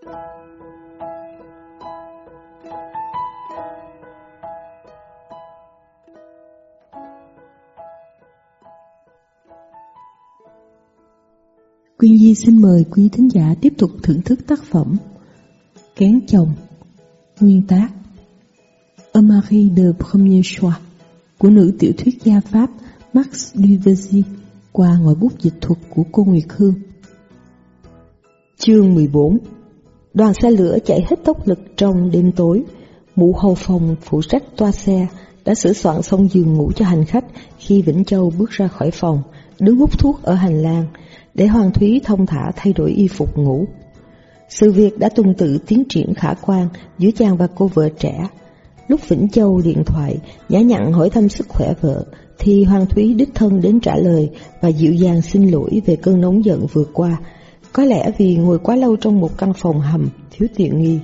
Quyên Di xin mời quý thính giả tiếp tục thưởng thức tác phẩm Kén chồng, Nguyên tác Un de premier choix của nữ tiểu thuyết gia Pháp Max Duvesi qua ngòi bút dịch thuật của cô Nguyệt Hương. Chương 14 Đoàn xe lửa chạy hết tốc lực trong đêm tối. Mụ hầu phòng phụ trách toa xe đã sửa soạn xong giường ngủ cho hành khách khi Vĩnh Châu bước ra khỏi phòng, đứng hút thuốc ở hành lang, để Hoàng Thúy thông thả thay đổi y phục ngủ. Sự việc đã tuần tự tiến triển khả quan giữa chàng và cô vợ trẻ. Lúc Vĩnh Châu điện thoại, nhã nhặn hỏi thăm sức khỏe vợ, thì Hoàng Thúy đích thân đến trả lời và dịu dàng xin lỗi về cơn nóng giận vừa qua. Có lẽ vì ngồi quá lâu trong một căn phòng hầm, thiếu tiện nghi.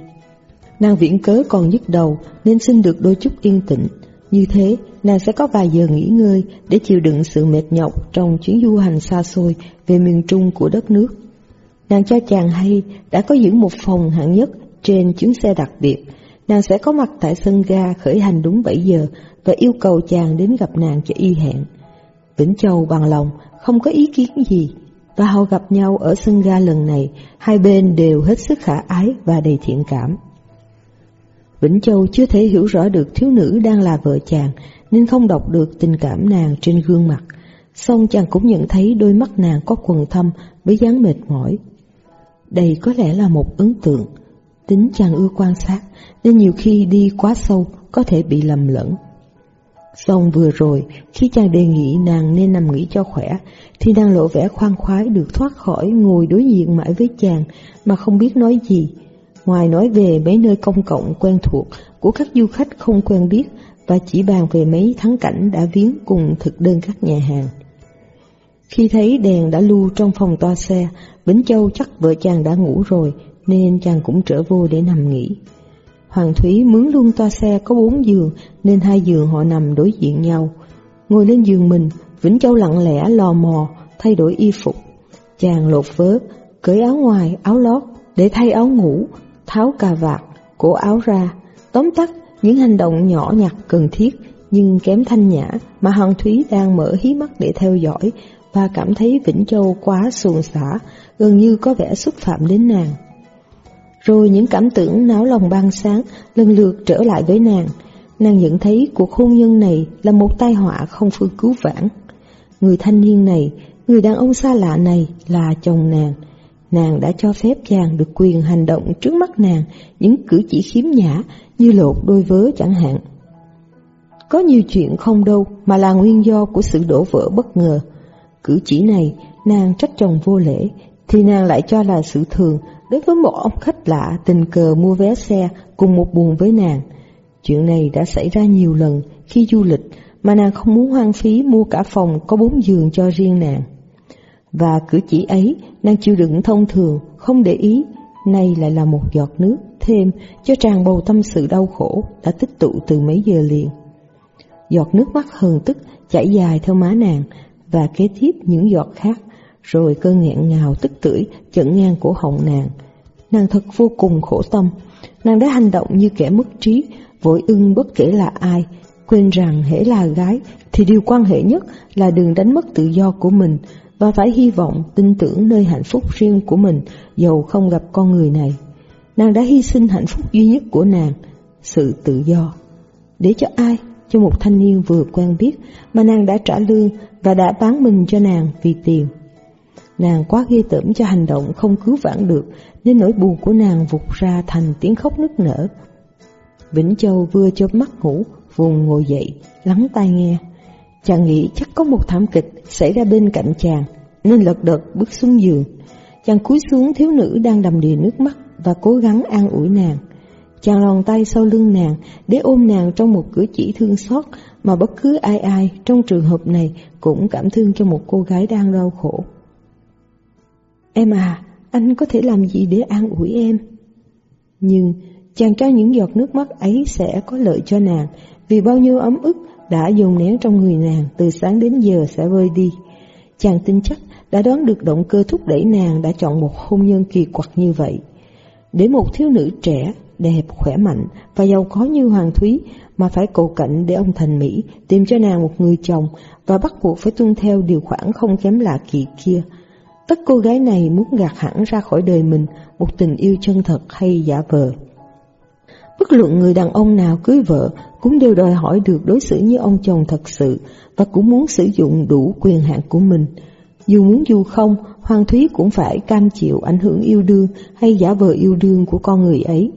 Nàng viễn cớ còn nhức đầu nên xin được đôi chút yên tĩnh. Như thế, nàng sẽ có vài giờ nghỉ ngơi để chịu đựng sự mệt nhọc trong chuyến du hành xa xôi về miền trung của đất nước. Nàng cho chàng hay đã có giữ một phòng hạng nhất trên chuyến xe đặc biệt. Nàng sẽ có mặt tại sân ga khởi hành đúng 7 giờ và yêu cầu chàng đến gặp nàng cho y hẹn. Vĩnh Châu bằng lòng, không có ý kiến gì, và họ gặp nhau ở sân ga lần này, hai bên đều hết sức khả ái và đầy thiện cảm. Vĩnh Châu chưa thể hiểu rõ được thiếu nữ đang là vợ chàng, nên không đọc được tình cảm nàng trên gương mặt. Xong chàng cũng nhận thấy đôi mắt nàng có quần thâm với dáng mệt mỏi. Đây có lẽ là một ấn tượng. Tính chàng ưa quan sát, nên nhiều khi đi quá sâu có thể bị lầm lẫn. Xong vừa rồi, khi chàng đề nghị nàng nên nằm nghỉ cho khỏe, thì nàng lộ vẻ khoan khoái được thoát khỏi ngồi đối diện mãi với chàng mà không biết nói gì. Ngoài nói về mấy nơi công cộng quen thuộc của các du khách không quen biết và chỉ bàn về mấy thắng cảnh đã viếng cùng thực đơn các nhà hàng. Khi thấy đèn đã lưu trong phòng toa xe, Bính Châu chắc vợ chàng đã ngủ rồi nên chàng cũng trở vô để nằm nghỉ. Hoàng Thúy mướn luôn toa xe có bốn giường nên hai giường họ nằm đối diện nhau. Ngồi lên giường mình, Vĩnh Châu lặng lẽ lò mò, thay đổi y phục. Chàng lột vớ, cởi áo ngoài, áo lót để thay áo ngủ, tháo cà vạt, cổ áo ra. Tóm tắt, những hành động nhỏ nhặt cần thiết nhưng kém thanh nhã mà Hoàng Thúy đang mở hí mắt để theo dõi và cảm thấy Vĩnh Châu quá xuồng xả, gần như có vẻ xúc phạm đến nàng. Rồi những cảm tưởng náo lòng ban sáng lần lượt trở lại với nàng. Nàng nhận thấy cuộc hôn nhân này là một tai họa không phương cứu vãn. Người thanh niên này, người đàn ông xa lạ này là chồng nàng. Nàng đã cho phép chàng được quyền hành động trước mắt nàng những cử chỉ khiếm nhã như lột đôi vớ chẳng hạn. Có nhiều chuyện không đâu mà là nguyên do của sự đổ vỡ bất ngờ. Cử chỉ này, nàng trách chồng vô lễ, thì nàng lại cho là sự thường đối với một ông khách lạ tình cờ mua vé xe cùng một buồng với nàng. Chuyện này đã xảy ra nhiều lần khi du lịch mà nàng không muốn hoang phí mua cả phòng có bốn giường cho riêng nàng. Và cử chỉ ấy nàng chịu đựng thông thường, không để ý, nay lại là một giọt nước thêm cho tràn bầu tâm sự đau khổ đã tích tụ từ mấy giờ liền. Giọt nước mắt hờn tức chảy dài theo má nàng và kế tiếp những giọt khác rồi cơn nghẹn ngào tức tưởi chẩn ngang cổ họng nàng. Nàng thật vô cùng khổ tâm, nàng đã hành động như kẻ mất trí, vội ưng bất kể là ai, quên rằng hễ là gái thì điều quan hệ nhất là đừng đánh mất tự do của mình và phải hy vọng tin tưởng nơi hạnh phúc riêng của mình dầu không gặp con người này. Nàng đã hy sinh hạnh phúc duy nhất của nàng, sự tự do. Để cho ai? Cho một thanh niên vừa quen biết mà nàng đã trả lương và đã bán mình cho nàng vì tiền. Nàng quá ghê tởm cho hành động không cứu vãn được, nên nỗi buồn của nàng vụt ra thành tiếng khóc nức nở. Vĩnh Châu vừa chớp mắt ngủ, vùng ngồi dậy, lắng tai nghe. Chàng nghĩ chắc có một thảm kịch xảy ra bên cạnh chàng, nên lật đật bước xuống giường. Chàng cúi xuống thiếu nữ đang đầm đìa nước mắt và cố gắng an ủi nàng. Chàng lòn tay sau lưng nàng để ôm nàng trong một cử chỉ thương xót mà bất cứ ai ai trong trường hợp này cũng cảm thương cho một cô gái đang đau khổ. Em à, anh có thể làm gì để an ủi em? Nhưng chàng cho những giọt nước mắt ấy sẽ có lợi cho nàng, vì bao nhiêu ấm ức đã dồn nén trong người nàng từ sáng đến giờ sẽ vơi đi. Chàng tin chắc đã đoán được động cơ thúc đẩy nàng đã chọn một hôn nhân kỳ quặc như vậy. Để một thiếu nữ trẻ, đẹp, khỏe mạnh và giàu có như Hoàng Thúy mà phải cầu cạnh để ông Thành Mỹ tìm cho nàng một người chồng và bắt buộc phải tuân theo điều khoản không kém lạ kỳ kia. Tất cô gái này muốn gạt hẳn ra khỏi đời mình một tình yêu chân thật hay giả vờ. Bất luận người đàn ông nào cưới vợ cũng đều đòi hỏi được đối xử như ông chồng thật sự và cũng muốn sử dụng đủ quyền hạn của mình. Dù muốn dù không, Hoàng Thúy cũng phải cam chịu ảnh hưởng yêu đương hay giả vờ yêu đương của con người ấy.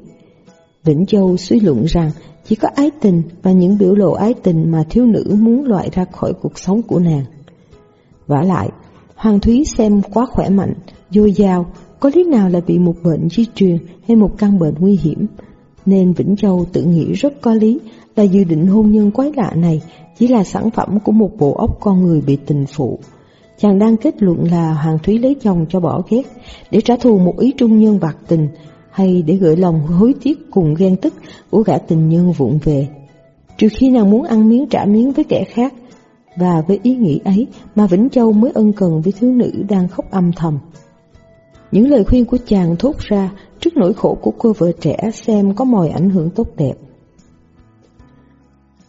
Vĩnh Châu suy luận rằng chỉ có ái tình và những biểu lộ ái tình mà thiếu nữ muốn loại ra khỏi cuộc sống của nàng. vả lại, Hoàng Thúy xem quá khỏe mạnh, dồi dào, có lý nào lại bị một bệnh di truyền hay một căn bệnh nguy hiểm, nên Vĩnh Châu tự nghĩ rất có lý là dự định hôn nhân quái lạ này chỉ là sản phẩm của một bộ óc con người bị tình phụ. Chàng đang kết luận là Hoàng Thúy lấy chồng cho bỏ ghét, để trả thù một ý trung nhân bạc tình, hay để gửi lòng hối tiếc cùng ghen tức của gã tình nhân vụng về. Trừ khi nàng muốn ăn miếng trả miếng với kẻ khác, và với ý nghĩ ấy mà Vĩnh Châu mới ân cần với thiếu nữ đang khóc âm thầm. Những lời khuyên của chàng thốt ra trước nỗi khổ của cô vợ trẻ xem có mòi ảnh hưởng tốt đẹp.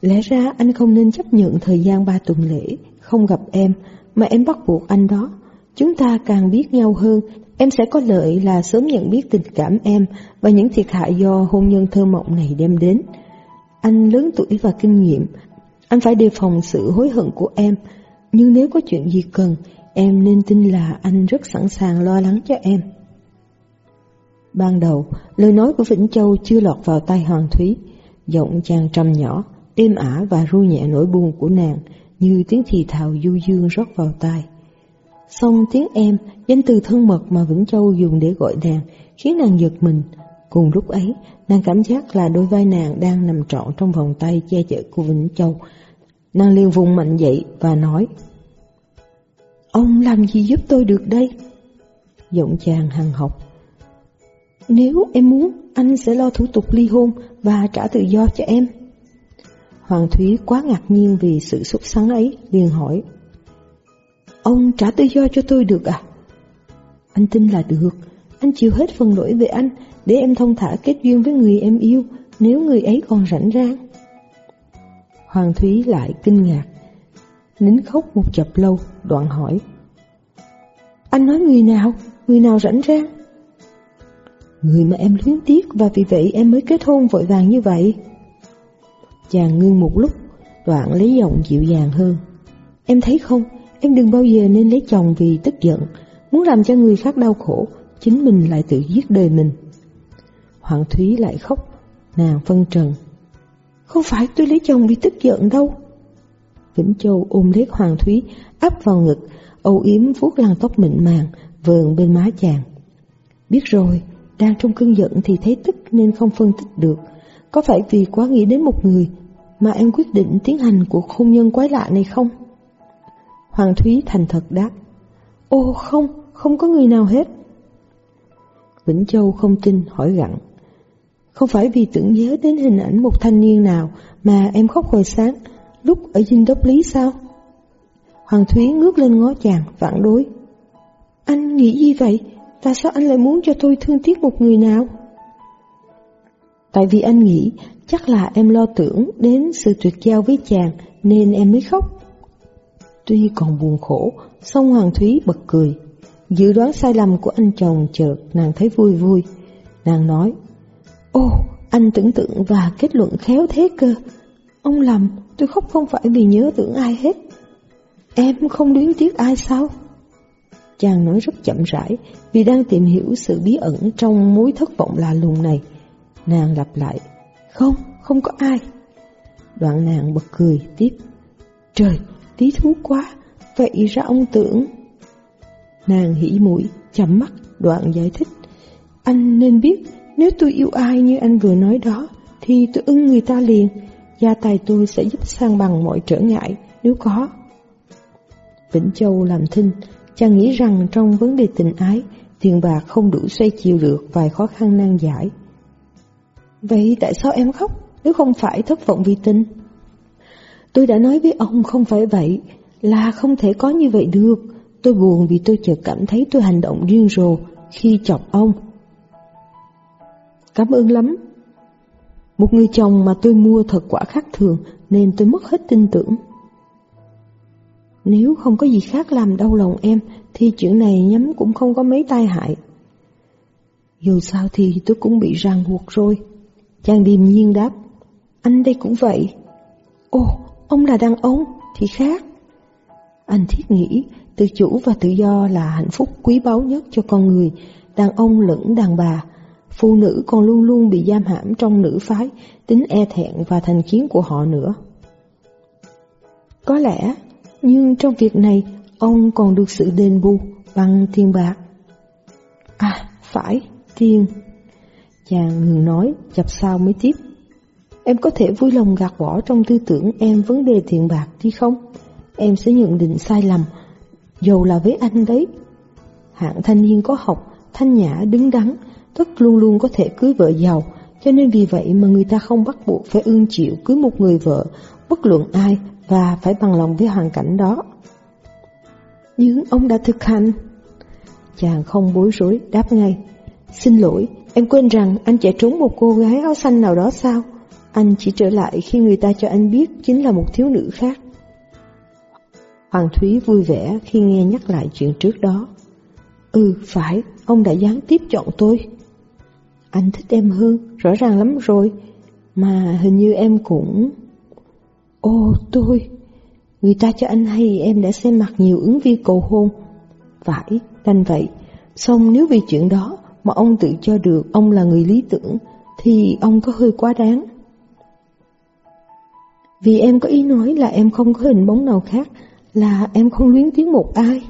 Lẽ ra anh không nên chấp nhận thời gian ba tuần lễ, không gặp em, mà em bắt buộc anh đó. Chúng ta càng biết nhau hơn, em sẽ có lợi là sớm nhận biết tình cảm em và những thiệt hại do hôn nhân thơ mộng này đem đến. Anh lớn tuổi và kinh nghiệm, anh phải đề phòng sự hối hận của em, nhưng nếu có chuyện gì cần, em nên tin là anh rất sẵn sàng lo lắng cho em. Ban đầu, lời nói của Vĩnh Châu chưa lọt vào tai Hoàng Thúy, giọng chàng trầm nhỏ, êm ả và ru nhẹ nỗi buồn của nàng, như tiếng thì thào du dương rót vào tai. Xong tiếng em, danh từ thân mật mà Vĩnh Châu dùng để gọi nàng, khiến nàng giật mình. Cùng lúc ấy, nàng cảm giác là đôi vai nàng đang nằm trọn trong vòng tay che chở của Vĩnh Châu. Nàng liền vùng mạnh dậy và nói, Ông làm gì giúp tôi được đây? Giọng chàng hằng học. Nếu em muốn, anh sẽ lo thủ tục ly hôn và trả tự do cho em. Hoàng Thúy quá ngạc nhiên vì sự xúc sắng ấy, liền hỏi. Ông trả tự do cho tôi được à? Anh tin là được, anh chịu hết phần lỗi về anh để em thông thả kết duyên với người em yêu nếu người ấy còn rảnh rang. Hoàng Thúy lại kinh ngạc, nín khóc một chập lâu, đoạn hỏi. Anh nói người nào, người nào rảnh rang? Người mà em luyến tiếc và vì vậy em mới kết hôn vội vàng như vậy. Chàng ngưng một lúc, đoạn lấy giọng dịu dàng hơn. Em thấy không, em đừng bao giờ nên lấy chồng vì tức giận, muốn làm cho người khác đau khổ, chính mình lại tự giết đời mình. Hoàng Thúy lại khóc, nàng phân trần. Không phải tôi lấy chồng vì tức giận đâu. Vĩnh Châu ôm lấy Hoàng Thúy, áp vào ngực, âu yếm vuốt làn tóc mịn màng, vờn bên má chàng. Biết rồi, đang trong cơn giận thì thấy tức nên không phân tích được. Có phải vì quá nghĩ đến một người mà em quyết định tiến hành cuộc hôn nhân quái lạ này không? Hoàng Thúy thành thật đáp. Ô không, không có người nào hết. Vĩnh Châu không tin hỏi gặn. Không phải vì tưởng nhớ đến hình ảnh một thanh niên nào mà em khóc hồi sáng lúc ở dinh đốc lý sao? Hoàng Thúy ngước lên ngó chàng, phản đối. Anh nghĩ gì vậy? Tại sao anh lại muốn cho tôi thương tiếc một người nào? Tại vì anh nghĩ chắc là em lo tưởng đến sự tuyệt giao với chàng nên em mới khóc. Tuy còn buồn khổ, song Hoàng Thúy bật cười. Dự đoán sai lầm của anh chồng chợt nàng thấy vui vui. Nàng nói, Ô, anh tưởng tượng và kết luận khéo thế cơ. Ông lầm, tôi khóc không phải vì nhớ tưởng ai hết. Em không luyến tiếc ai sao? Chàng nói rất chậm rãi vì đang tìm hiểu sự bí ẩn trong mối thất vọng lạ lùng này. Nàng lặp lại, không, không có ai. Đoạn nàng bật cười tiếp, trời, tí thú quá, vậy ra ông tưởng. Nàng hỉ mũi, chậm mắt, đoạn giải thích, anh nên biết nếu tôi yêu ai như anh vừa nói đó, thì tôi ưng người ta liền, gia tài tôi sẽ giúp sang bằng mọi trở ngại nếu có. Vĩnh Châu làm thinh, chàng nghĩ rằng trong vấn đề tình ái, tiền bạc không đủ xoay chiều được vài khó khăn nan giải. Vậy tại sao em khóc nếu không phải thất vọng vì tình? Tôi đã nói với ông không phải vậy, là không thể có như vậy được. Tôi buồn vì tôi chợt cảm thấy tôi hành động điên rồ khi chọc ông. Cảm ơn lắm. Một người chồng mà tôi mua thật quả khác thường nên tôi mất hết tin tưởng. Nếu không có gì khác làm đau lòng em thì chuyện này nhắm cũng không có mấy tai hại. Dù sao thì tôi cũng bị ràng buộc rồi. Chàng điềm nhiên đáp, anh đây cũng vậy. Ồ, ông là đàn ông thì khác. Anh thiết nghĩ tự chủ và tự do là hạnh phúc quý báu nhất cho con người, đàn ông lẫn đàn bà. Phụ nữ còn luôn luôn bị giam hãm trong nữ phái, tính e thẹn và thành kiến của họ nữa. Có lẽ, nhưng trong việc này, ông còn được sự đền bù bằng tiền bạc. À, phải, tiền. Chàng ngừng nói, chập sao mới tiếp. Em có thể vui lòng gạt bỏ trong tư tưởng em vấn đề tiền bạc đi không? Em sẽ nhận định sai lầm, dầu là với anh đấy. Hạng thanh niên có học, thanh nhã, đứng đắn, tất luôn luôn có thể cưới vợ giàu, cho nên vì vậy mà người ta không bắt buộc phải ương chịu cưới một người vợ, bất luận ai, và phải bằng lòng với hoàn cảnh đó. Nhưng ông đã thực hành. Chàng không bối rối, đáp ngay. Xin lỗi, em quên rằng anh chạy trốn một cô gái áo xanh nào đó sao? Anh chỉ trở lại khi người ta cho anh biết chính là một thiếu nữ khác. Hoàng Thúy vui vẻ khi nghe nhắc lại chuyện trước đó. Ừ, phải, ông đã gián tiếp chọn tôi. Anh thích em hơn, rõ ràng lắm rồi, mà hình như em cũng... Ô, tôi... Người ta cho anh hay em đã xem mặt nhiều ứng viên cầu hôn. Phải, đành vậy. Xong nếu vì chuyện đó mà ông tự cho được ông là người lý tưởng, thì ông có hơi quá đáng. Vì em có ý nói là em không có hình bóng nào khác, là em không luyến tiếng một ai.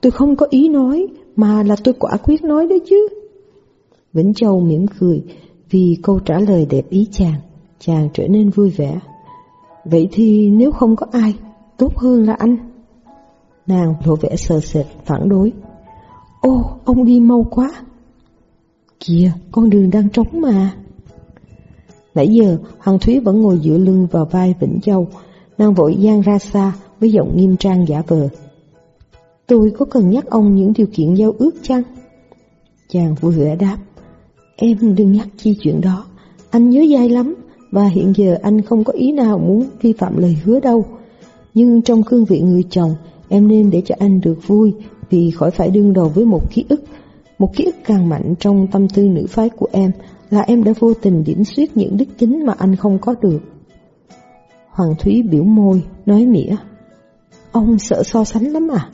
Tôi không có ý nói, mà là tôi quả quyết nói đấy chứ. Vĩnh Châu mỉm cười, vì câu trả lời đẹp ý chàng, chàng trở nên vui vẻ. Vậy thì nếu không có ai, tốt hơn là anh. Nàng lộ vẻ sờ sệt, phản đối. Ô, ông đi mau quá. Kìa, con đường đang trống mà. Nãy giờ, Hoàng Thúy vẫn ngồi dựa lưng vào vai Vĩnh Châu, nàng vội gian ra xa với giọng nghiêm trang giả vờ. Tôi có cần nhắc ông những điều kiện giao ước chăng? Chàng vui vẻ đáp, em đừng nhắc chi chuyện đó, anh nhớ dai lắm, và hiện giờ anh không có ý nào muốn vi phạm lời hứa đâu. Nhưng trong cương vị người chồng, em nên để cho anh được vui vì khỏi phải đương đầu với một ký ức. Một ký ức càng mạnh trong tâm tư nữ phái của em là em đã vô tình điểm xuyết những đức tính mà anh không có được. Hoàng Thúy biểu môi, nói mỉa. Ông sợ so sánh lắm à?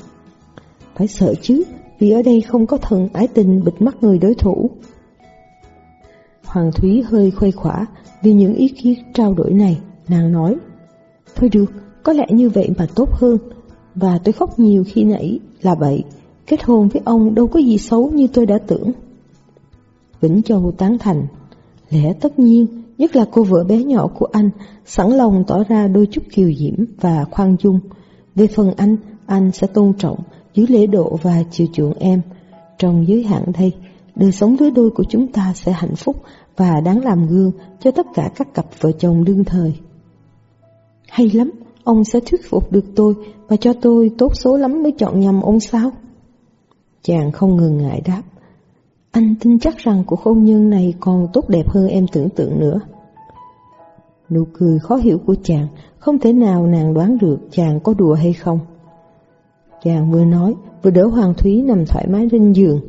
Phải sợ chứ, vì ở đây không có thần ái tình bịt mắt người đối thủ. Hoàng Thúy hơi khuây khỏa vì những ý kiến trao đổi này, nàng nói. Thôi được, có lẽ như vậy mà tốt hơn, và tôi khóc nhiều khi nãy là vậy, kết hôn với ông đâu có gì xấu như tôi đã tưởng. Vĩnh Châu tán thành, lẽ tất nhiên, nhất là cô vợ bé nhỏ của anh, sẵn lòng tỏ ra đôi chút kiều diễm và khoan dung. Về phần anh, anh sẽ tôn trọng, giữ lễ độ và chiều chuộng em. Trong giới hạn đây, đời sống lứa đôi của chúng ta sẽ hạnh phúc và đáng làm gương cho tất cả các cặp vợ chồng đương thời. Hay lắm, ông sẽ thuyết phục được tôi và cho tôi tốt số lắm mới chọn nhầm ông sao? Chàng không ngừng ngại đáp. Anh tin chắc rằng cuộc hôn nhân này còn tốt đẹp hơn em tưởng tượng nữa. Nụ cười khó hiểu của chàng không thể nào nàng đoán được chàng có đùa hay không. Chàng vừa nói vừa đỡ Hoàng Thúy nằm thoải mái trên giường.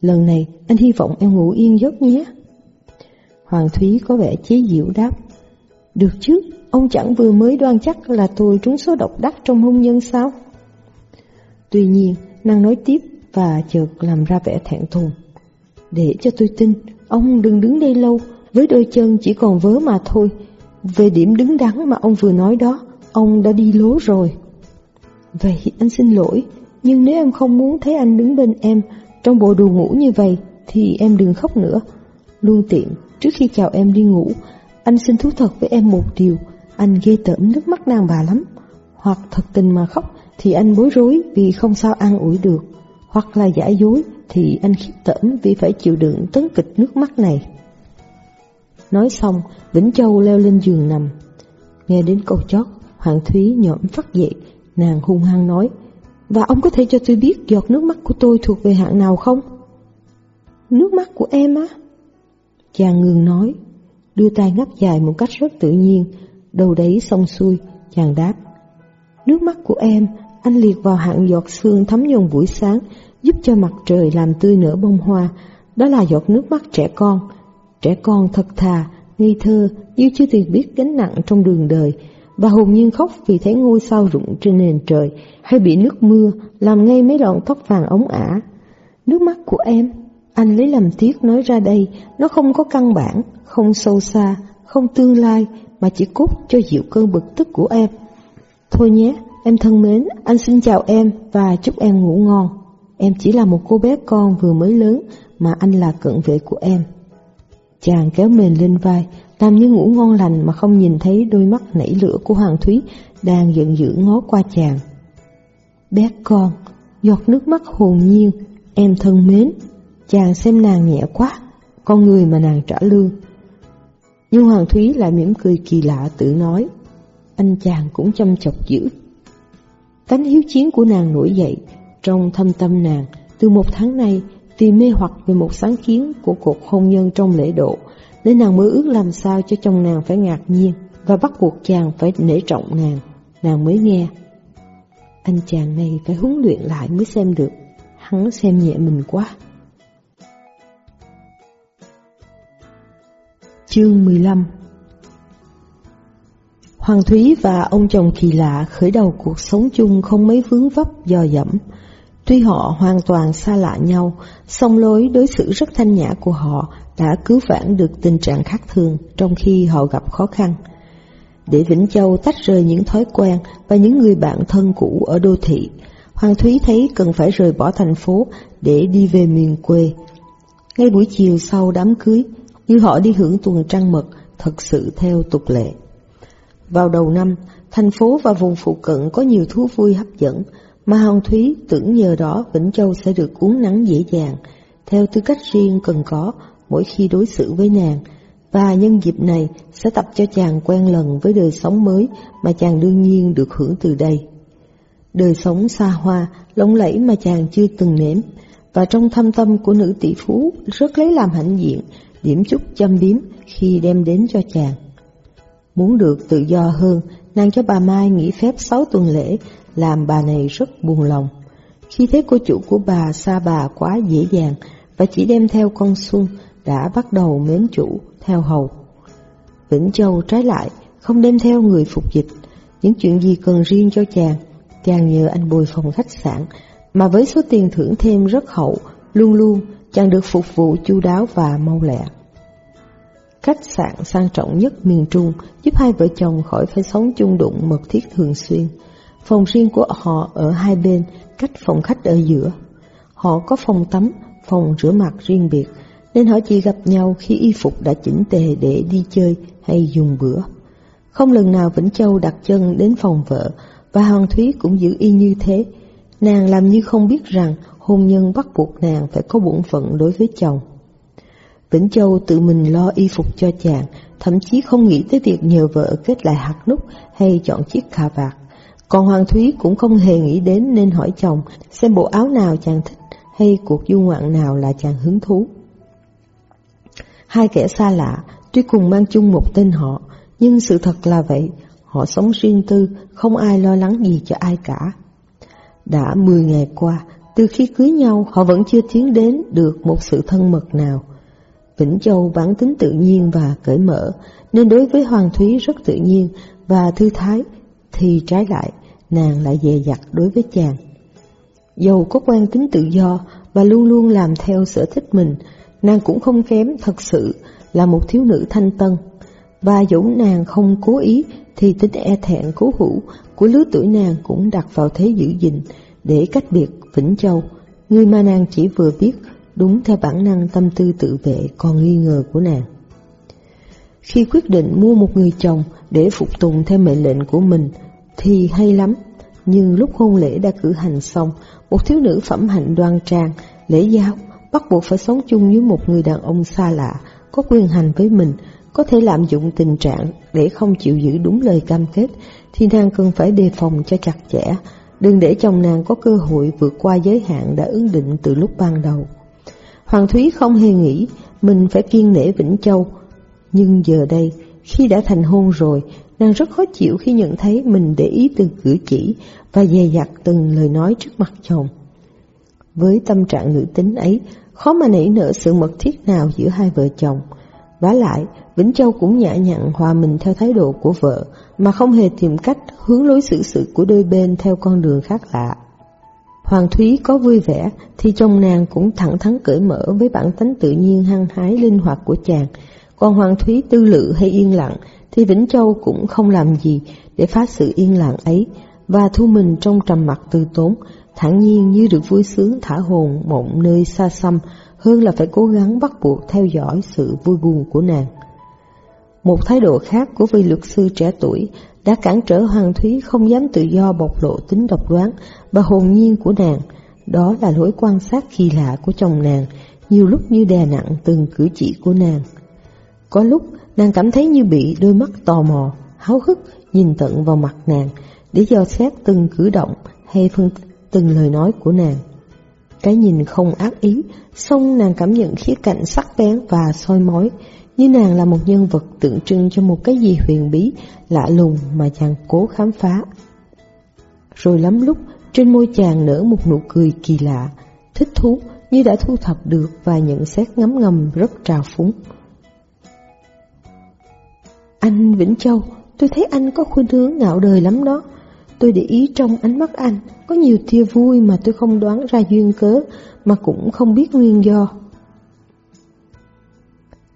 Lần này anh hy vọng em ngủ yên giấc nhé. Hoàng Thúy có vẻ chế diệu đáp. Được chứ, ông chẳng vừa mới đoan chắc là tôi trúng số độc đắc trong hôn nhân sao? Tuy nhiên, nàng nói tiếp và chợt làm ra vẻ thẹn thùng. Để cho tôi tin, ông đừng đứng đây lâu, với đôi chân chỉ còn vớ mà thôi. Về điểm đứng đắn mà ông vừa nói đó, ông đã đi lố rồi. Vậy anh xin lỗi, nhưng nếu em không muốn thấy anh đứng bên em trong bộ đồ ngủ như vậy, thì em đừng khóc nữa. Luôn tiện, trước khi chào em đi ngủ, anh xin thú thật với em một điều, anh ghê tởm nước mắt nàng bà lắm. Hoặc thật tình mà khóc thì anh bối rối vì không sao an ủi được, hoặc là giả dối thì anh khiếp tởm vì phải chịu đựng tấn kịch nước mắt này. Nói xong, Vĩnh Châu leo lên giường nằm. Nghe đến câu chót, Hoàng Thúy nhõm phát dậy, nàng hung hăng nói, và ông có thể cho tôi biết giọt nước mắt của tôi thuộc về hạng nào không? Nước mắt của em á? Chàng ngừng nói, đưa tay ngắp dài một cách rất tự nhiên, đầu đấy xong xuôi, chàng đáp. Nước mắt của em, anh liệt vào hạng giọt sương thấm nhuần buổi sáng, giúp cho mặt trời làm tươi nở bông hoa, đó là giọt nước mắt trẻ con. Trẻ con thật thà, ngây thơ, như chưa từng biết gánh nặng trong đường đời, và hồn nhiên khóc vì thấy ngôi sao rụng trên nền trời, hay bị nước mưa làm ngay mấy đoạn tóc vàng ống ả. Nước mắt của em, anh lấy làm tiếc nói ra đây, nó không có căn bản, không sâu xa, không tương lai, mà chỉ cốt cho dịu cơn bực tức của em. Thôi nhé, em thân mến, anh xin chào em và chúc em ngủ ngon. Em chỉ là một cô bé con vừa mới lớn mà anh là cận vệ của em. Chàng kéo mền lên vai, tam như ngủ ngon lành mà không nhìn thấy đôi mắt nảy lửa của Hoàng Thúy đang giận dữ ngó qua chàng. Bé con, giọt nước mắt hồn nhiên, em thân mến, chàng xem nàng nhẹ quá, con người mà nàng trả lương. Nhưng Hoàng Thúy lại mỉm cười kỳ lạ tự nói, anh chàng cũng chăm chọc dữ. Cánh hiếu chiến của nàng nổi dậy, trong thâm tâm nàng, từ một tháng nay, tìm mê hoặc về một sáng kiến của cuộc hôn nhân trong lễ độ, nên nàng mới ước làm sao cho chồng nàng phải ngạc nhiên và bắt buộc chàng phải nể trọng nàng. Nàng mới nghe, anh chàng này phải huấn luyện lại mới xem được, hắn xem nhẹ mình quá. Chương 15 Hoàng Thúy và ông chồng kỳ lạ khởi đầu cuộc sống chung không mấy vướng vấp dò dẫm. Tuy họ hoàn toàn xa lạ nhau, song lối đối xử rất thanh nhã của họ đã cứu vãn được tình trạng khác thường trong khi họ gặp khó khăn. Để Vĩnh Châu tách rời những thói quen và những người bạn thân cũ ở đô thị, Hoàng Thúy thấy cần phải rời bỏ thành phố để đi về miền quê. Ngay buổi chiều sau đám cưới, như họ đi hưởng tuần trăng mật, thật sự theo tục lệ. Vào đầu năm, thành phố và vùng phụ cận có nhiều thú vui hấp dẫn, mà Hoàng Thúy tưởng nhờ đó Vĩnh Châu sẽ được uống nắng dễ dàng, theo tư cách riêng cần có mỗi khi đối xử với nàng, và nhân dịp này sẽ tập cho chàng quen lần với đời sống mới mà chàng đương nhiên được hưởng từ đây. Đời sống xa hoa, lộng lẫy mà chàng chưa từng nếm, và trong thâm tâm của nữ tỷ phú rất lấy làm hãnh diện, điểm chút châm biếm khi đem đến cho chàng. Muốn được tự do hơn, nàng cho bà Mai nghỉ phép 6 tuần lễ, làm bà này rất buồn lòng. Khi thấy cô chủ của bà xa bà quá dễ dàng và chỉ đem theo con Xuân, đã bắt đầu mến chủ, theo hầu. Vĩnh Châu trái lại, không đem theo người phục dịch, những chuyện gì cần riêng cho chàng, chàng nhờ anh bồi phòng khách sạn, mà với số tiền thưởng thêm rất hậu, luôn luôn chàng được phục vụ chu đáo và mau lẹ. Khách sạn sang trọng nhất miền Trung giúp hai vợ chồng khỏi phải sống chung đụng mật thiết thường xuyên. Phòng riêng của họ ở hai bên, cách phòng khách ở giữa. Họ có phòng tắm, phòng rửa mặt riêng biệt, nên họ chỉ gặp nhau khi y phục đã chỉnh tề để đi chơi hay dùng bữa. Không lần nào Vĩnh Châu đặt chân đến phòng vợ, và Hoàng Thúy cũng giữ y như thế. Nàng làm như không biết rằng hôn nhân bắt buộc nàng phải có bổn phận đối với chồng. Vĩnh Châu tự mình lo y phục cho chàng, thậm chí không nghĩ tới việc nhờ vợ kết lại hạt nút hay chọn chiếc cà vạt. Còn Hoàng Thúy cũng không hề nghĩ đến nên hỏi chồng xem bộ áo nào chàng thích hay cuộc du ngoạn nào là chàng hứng thú. Hai kẻ xa lạ, tuy cùng mang chung một tên họ, nhưng sự thật là vậy, họ sống riêng tư, không ai lo lắng gì cho ai cả. Đã 10 ngày qua, từ khi cưới nhau họ vẫn chưa tiến đến được một sự thân mật nào. Vĩnh Châu bản tính tự nhiên và cởi mở, nên đối với Hoàng Thúy rất tự nhiên và thư thái, thì trái lại, nàng lại dè dặt đối với chàng. Dầu có quan tính tự do và luôn luôn làm theo sở thích mình, nàng cũng không kém thật sự là một thiếu nữ thanh tân. Và dẫu nàng không cố ý thì tính e thẹn cố hữu của lứa tuổi nàng cũng đặt vào thế giữ gìn để cách biệt Vĩnh Châu, người mà nàng chỉ vừa biết đúng theo bản năng tâm tư tự vệ còn nghi ngờ của nàng. Khi quyết định mua một người chồng để phục tùng theo mệnh lệnh của mình thì hay lắm, nhưng lúc hôn lễ đã cử hành xong, một thiếu nữ phẩm hạnh đoan trang, lễ giáo, bắt buộc phải sống chung với một người đàn ông xa lạ, có quyền hành với mình, có thể lạm dụng tình trạng để không chịu giữ đúng lời cam kết, thì nàng cần phải đề phòng cho chặt chẽ, đừng để chồng nàng có cơ hội vượt qua giới hạn đã ứng định từ lúc ban đầu. Hoàng Thúy không hề nghĩ mình phải kiên nể Vĩnh Châu. Nhưng giờ đây, khi đã thành hôn rồi, nàng rất khó chịu khi nhận thấy mình để ý từng cử chỉ và dè dặt từng lời nói trước mặt chồng. Với tâm trạng nữ tính ấy, khó mà nảy nở sự mật thiết nào giữa hai vợ chồng. Vả lại, Vĩnh Châu cũng nhã nhặn hòa mình theo thái độ của vợ, mà không hề tìm cách hướng lối xử sự của đôi bên theo con đường khác lạ. Hoàng Thúy có vui vẻ, thì chồng nàng cũng thẳng thắn cởi mở với bản tính tự nhiên hăng hái linh hoạt của chàng. Còn Hoàng Thúy tư lự hay yên lặng, thì Vĩnh Châu cũng không làm gì để phá sự yên lặng ấy, và thu mình trong trầm mặc từ tốn, thản nhiên như được vui sướng thả hồn mộng nơi xa xăm, hơn là phải cố gắng bắt buộc theo dõi sự vui buồn của nàng. Một thái độ khác của vị luật sư trẻ tuổi đã cản trở Hoàng Thúy không dám tự do bộc lộ tính độc đoán và hồn nhiên của nàng, đó là lối quan sát kỳ lạ của chồng nàng, nhiều lúc như đè nặng từng cử chỉ của nàng. Có lúc nàng cảm thấy như bị đôi mắt tò mò, háo hức nhìn tận vào mặt nàng để dò xét từng cử động hay phân từng lời nói của nàng. Cái nhìn không ác ý, song nàng cảm nhận khía cạnh sắc bén và soi mói, như nàng là một nhân vật tượng trưng cho một cái gì huyền bí, lạ lùng mà chàng cố khám phá. Rồi lắm lúc, trên môi chàng nở một nụ cười kỳ lạ, thích thú như đã thu thập được và nhận xét ngấm ngầm rất trào phúng. Anh Vĩnh Châu, tôi thấy anh có khuynh hướng ngạo đời lắm đó. Tôi để ý trong ánh mắt anh có nhiều tia vui mà tôi không đoán ra duyên cớ mà cũng không biết nguyên do.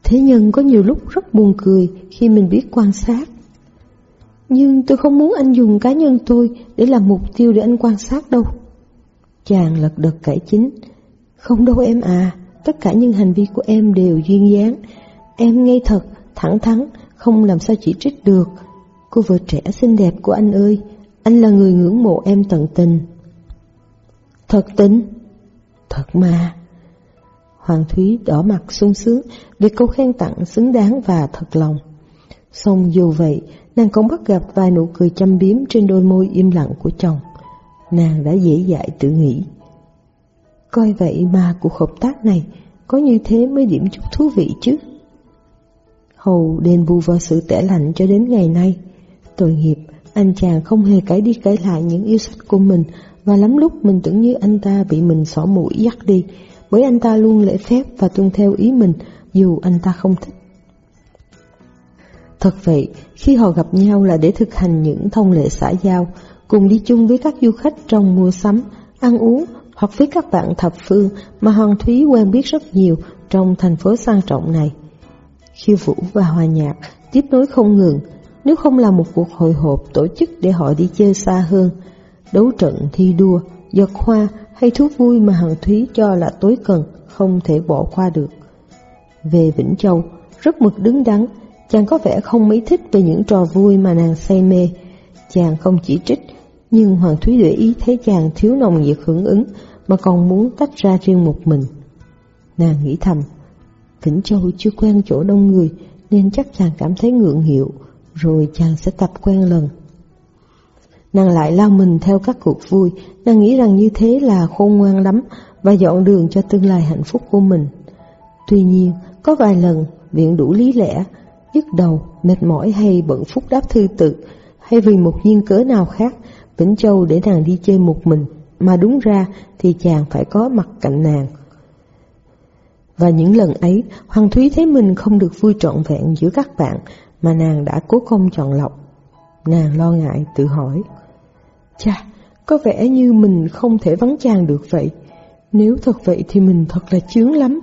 Thế nhưng có nhiều lúc rất buồn cười khi mình biết quan sát. Nhưng tôi không muốn anh dùng cá nhân tôi để làm mục tiêu để anh quan sát đâu. Chàng lật đật cải chính. Không đâu em à, tất cả những hành vi của em đều duyên dáng. Em ngay thật, thẳng thắn, không làm sao chỉ trích được. Cô vợ trẻ xinh đẹp của anh ơi, anh là người ngưỡng mộ em tận tình. Thật tình? Thật mà. Hoàng Thúy đỏ mặt sung sướng vì câu khen tặng xứng đáng và thật lòng. Xong dù vậy, nàng cũng bắt gặp vài nụ cười chăm biếm trên đôi môi im lặng của chồng. Nàng đã dễ dãi tự nghĩ. Coi vậy mà cuộc hợp tác này có như thế mới điểm chút thú vị chứ. Hầu đền bù vào sự tẻ lạnh cho đến ngày nay. Tội nghiệp, anh chàng không hề cãi đi cãi lại những yêu sách của mình và lắm lúc mình tưởng như anh ta bị mình xỏ mũi dắt đi bởi anh ta luôn lễ phép và tuân theo ý mình dù anh ta không thích. Thật vậy, khi họ gặp nhau là để thực hành những thông lệ xã giao, cùng đi chung với các du khách trong mua sắm, ăn uống hoặc với các bạn thập phương mà Hoàng Thúy quen biết rất nhiều trong thành phố sang trọng này. Khiêu vũ và hòa nhạc tiếp nối không ngừng, nếu không là một cuộc hội họp tổ chức để họ đi chơi xa hơn, đấu trận thi đua, giật hoa hay thú vui mà Hằng Thúy cho là tối cần, không thể bỏ qua được. Về Vĩnh Châu, rất mực đứng đắn, chàng có vẻ không mấy thích về những trò vui mà nàng say mê. Chàng không chỉ trích, nhưng Hoàng Thúy để ý thấy chàng thiếu nồng nhiệt hưởng ứng mà còn muốn tách ra riêng một mình. Nàng nghĩ thầm, Vĩnh Châu chưa quen chỗ đông người nên chắc chàng cảm thấy ngượng hiệu, rồi chàng sẽ tập quen lần. Nàng lại lao mình theo các cuộc vui, nàng nghĩ rằng như thế là khôn ngoan lắm và dọn đường cho tương lai hạnh phúc của mình. Tuy nhiên, có vài lần viện đủ lý lẽ, nhức đầu, mệt mỏi hay bận phúc đáp thư tự, hay vì một duyên cớ nào khác, Vĩnh Châu để nàng đi chơi một mình, mà đúng ra thì chàng phải có mặt cạnh nàng. Và những lần ấy, Hoàng Thúy thấy mình không được vui trọn vẹn giữa các bạn mà nàng đã cố công chọn lọc. Nàng lo ngại tự hỏi. Chà, có vẻ như mình không thể vắng chàng được vậy. Nếu thật vậy thì mình thật là chướng lắm.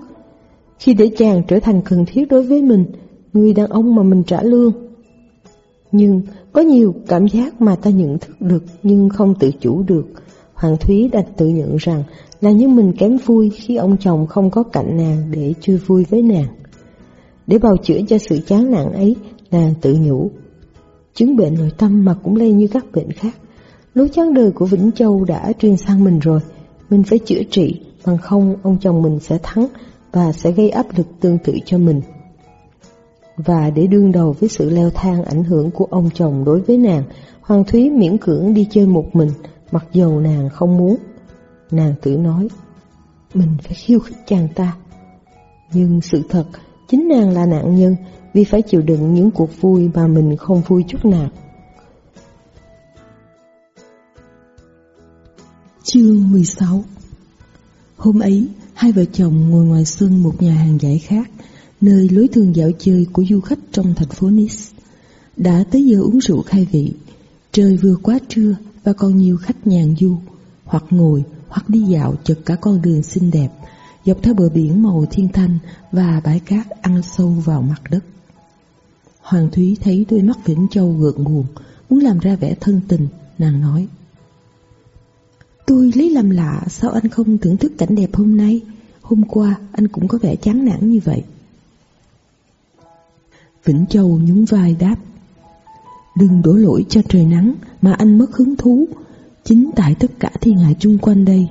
Khi để chàng trở thành cần thiết đối với mình, người đàn ông mà mình trả lương. Nhưng có nhiều cảm giác mà ta nhận thức được nhưng không tự chủ được. Hoàng Thúy đành tự nhận rằng là như mình kém vui khi ông chồng không có cạnh nàng để chơi vui với nàng. Để bào chữa cho sự chán nản ấy, nàng tự nhủ. Chứng bệnh nội tâm mà cũng lây như các bệnh khác. Lối chán đời của Vĩnh Châu đã truyền sang mình rồi, mình phải chữa trị, bằng không ông chồng mình sẽ thắng và sẽ gây áp lực tương tự cho mình. Và để đương đầu với sự leo thang ảnh hưởng của ông chồng đối với nàng, Hoàng Thúy miễn cưỡng đi chơi một mình, mặc dầu nàng không muốn. Nàng tự nói, mình phải khiêu khích chàng ta. Nhưng sự thật, chính nàng là nạn nhân vì phải chịu đựng những cuộc vui mà mình không vui chút nào. Chương 16 Hôm ấy, hai vợ chồng ngồi ngoài sân một nhà hàng giải khác, nơi lối thường dạo chơi của du khách trong thành phố Nice. Đã tới giờ uống rượu khai vị, trời vừa quá trưa và còn nhiều khách nhàn du, hoặc ngồi hoặc đi dạo chật cả con đường xinh đẹp, dọc theo bờ biển màu thiên thanh và bãi cát ăn sâu vào mặt đất. Hoàng Thúy thấy đôi mắt Vĩnh Châu gượng nguồn, muốn làm ra vẻ thân tình, nàng nói. Tôi lấy làm lạ sao anh không thưởng thức cảnh đẹp hôm nay, hôm qua anh cũng có vẻ chán nản như vậy. Vĩnh Châu nhún vai đáp. Đừng đổ lỗi cho trời nắng mà anh mất hứng thú, chính tại tất cả thiên hạ chung quanh đây.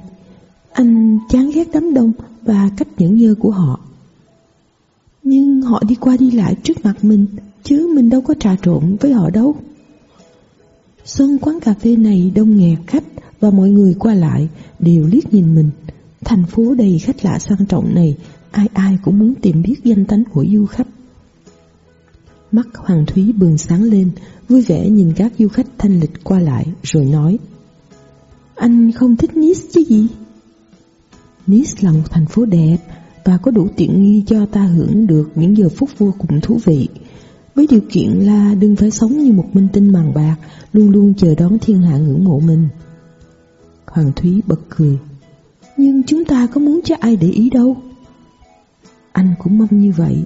Anh chán ghét đám đông và cách nhẫn nhơ của họ. Nhưng họ đi qua đi lại trước mặt mình, chứ mình đâu có trà trộn với họ đâu. Sân quán cà phê này đông nghẹt khách và mọi người qua lại đều liếc nhìn mình. Thành phố đầy khách lạ sang trọng này, ai ai cũng muốn tìm biết danh tánh của du khách. Mắt Hoàng Thúy bừng sáng lên, vui vẻ nhìn các du khách thanh lịch qua lại rồi nói Anh không thích Nice chứ gì? Nice là một thành phố đẹp và có đủ tiện nghi cho ta hưởng được những giờ phút vô cùng thú vị. Với điều kiện là đừng phải sống như một minh tinh màng bạc, luôn luôn chờ đón thiên hạ ngưỡng mộ mình. Hoàng Thúy bật cười. Nhưng chúng ta có muốn cho ai để ý đâu. Anh cũng mong như vậy.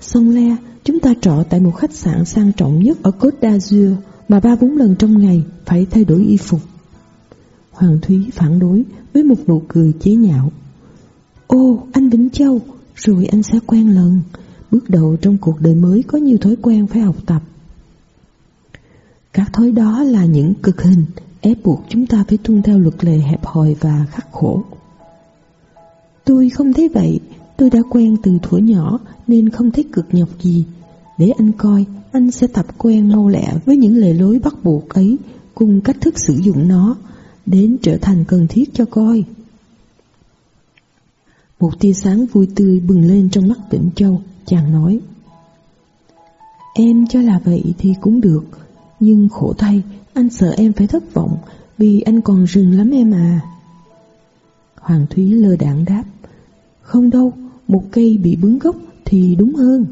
Xong le, chúng ta trọ tại một khách sạn sang trọng nhất ở Côte d'Azur mà ba bốn lần trong ngày phải thay đổi y phục. Hoàng Thúy phản đối với một nụ cười chế nhạo. Ô, anh Vĩnh Châu, rồi anh sẽ quen lần. Bước đầu trong cuộc đời mới có nhiều thói quen phải học tập. Các thói đó là những cực hình ép buộc chúng ta phải tuân theo luật lệ hẹp hòi và khắc khổ. Tôi không thấy vậy, tôi đã quen từ thuở nhỏ nên không thấy cực nhọc gì. Để anh coi, anh sẽ tập quen mau lẹ với những lề lối bắt buộc ấy cùng cách thức sử dụng nó, đến trở thành cần thiết cho coi. Một tia sáng vui tươi bừng lên trong mắt Vĩnh Châu, chàng nói. Em cho là vậy thì cũng được, nhưng khổ thay, anh sợ em phải thất vọng vì anh còn rừng lắm em à. Hoàng Thúy lơ đảng đáp. Không đâu, một cây bị bướng gốc thì đúng hơn.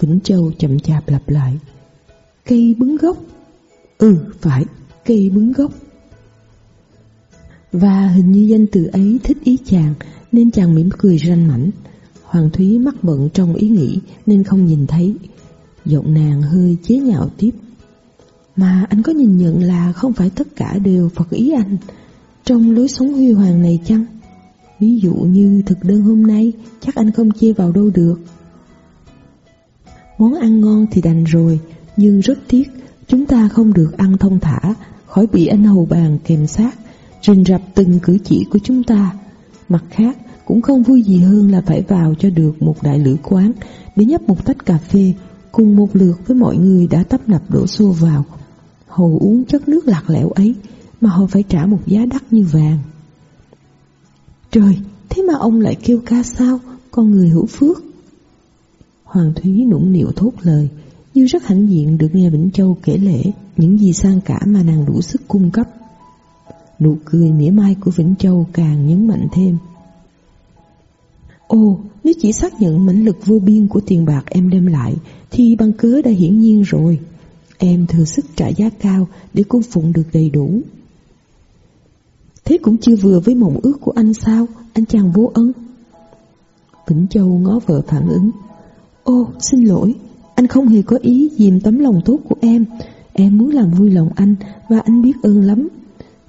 Vĩnh Châu chậm chạp lặp lại. Cây bứng gốc? Ừ, phải, cây bứng gốc. Và hình như danh từ ấy thích ý chàng nên chàng mỉm cười ranh mảnh. Hoàng Thúy mắc bận trong ý nghĩ nên không nhìn thấy. Giọng nàng hơi chế nhạo tiếp. Mà anh có nhìn nhận là không phải tất cả đều Phật ý anh trong lối sống huy hoàng này chăng? Ví dụ như thực đơn hôm nay chắc anh không chia vào đâu được. Món ăn ngon thì đành rồi, nhưng rất tiếc chúng ta không được ăn thông thả, khỏi bị anh hầu bàn kèm sát, rình rập từng cử chỉ của chúng ta. Mặt khác, cũng không vui gì hơn là phải vào cho được một đại lữ quán để nhấp một tách cà phê cùng một lượt với mọi người đã tấp nập đổ xô vào hồ uống chất nước lạc lẽo ấy mà họ phải trả một giá đắt như vàng. Trời, thế mà ông lại kêu ca sao, con người hữu phước. Hoàng Thúy nũng nịu thốt lời, như rất hãnh diện được nghe Vĩnh Châu kể lễ những gì sang cả mà nàng đủ sức cung cấp. Nụ cười mỉa mai của Vĩnh Châu càng nhấn mạnh thêm. Ồ, nếu chỉ xác nhận mãnh lực vô biên của tiền bạc em đem lại, thì bằng cớ đã hiển nhiên rồi. Em thừa sức trả giá cao để cung phụng được đầy đủ. Thế cũng chưa vừa với mộng ước của anh sao, anh chàng vô ân. Vĩnh Châu ngó vợ phản ứng. Ô, xin lỗi, anh không hề có ý dìm tấm lòng tốt của em. Em muốn làm vui lòng anh và anh biết ơn lắm.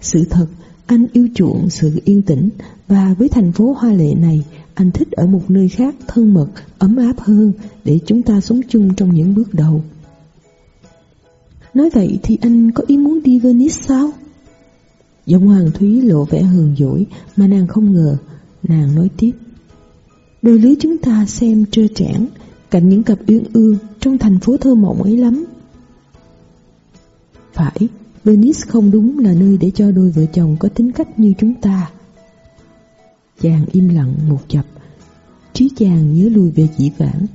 Sự thật, anh yêu chuộng sự yên tĩnh và với thành phố hoa lệ này, anh thích ở một nơi khác thân mật, ấm áp hơn để chúng ta sống chung trong những bước đầu. Nói vậy thì anh có ý muốn đi Venice sao? Giọng Hoàng Thúy lộ vẻ hờn dỗi mà nàng không ngờ. Nàng nói tiếp. Đôi lứa chúng ta xem trơ trẽn cạnh những cặp uyên ương trong thành phố thơ mộng ấy lắm. Phải, Venice không đúng là nơi để cho đôi vợ chồng có tính cách như chúng ta. Chàng im lặng một chập. Trí chàng nhớ lùi về dĩ vãng.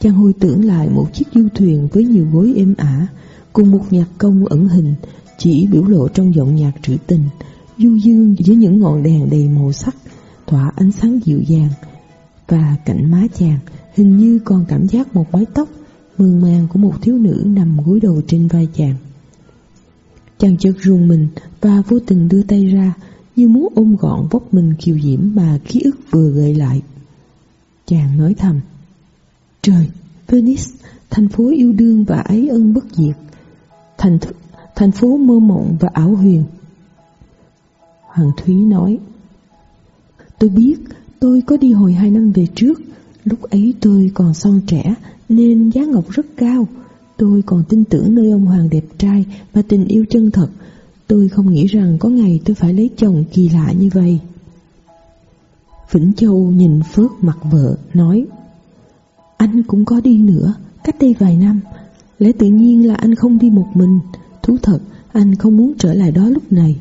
Chàng hồi tưởng lại một chiếc du thuyền với nhiều gối êm ả, Cùng một nhạc công ẩn hình, Chỉ biểu lộ trong giọng nhạc trữ tình, Du dương dưới những ngọn đèn đầy màu sắc, Tỏa ánh sáng dịu dàng. Và cạnh má chàng, Hình như còn cảm giác một mái tóc Mơn màng của một thiếu nữ nằm gối đầu trên vai chàng. Chàng chợt rùng mình Và vô tình đưa tay ra như muốn ôm gọn vóc mình kiều diễm Mà ký ức vừa gợi lại. Chàng nói thầm Trời, Venice, thành phố yêu đương và ấy ân bất diệt. Thành, th thành phố mơ mộng và ảo huyền. Hoàng Thúy nói Tôi biết tôi có đi hồi hai năm về trước. Lúc ấy tôi còn son trẻ Nên giá ngọc rất cao. Tôi còn tin tưởng nơi ông Hoàng đẹp trai Và tình yêu chân thật. Tôi không nghĩ rằng có ngày tôi phải lấy chồng kỳ lạ như vậy. Vĩnh Châu nhìn Phước mặt vợ, nói, Anh cũng có đi nữa, Cách đây vài năm. Lẽ tự nhiên là anh không đi một mình. Thú thật, anh không muốn trở lại đó lúc này.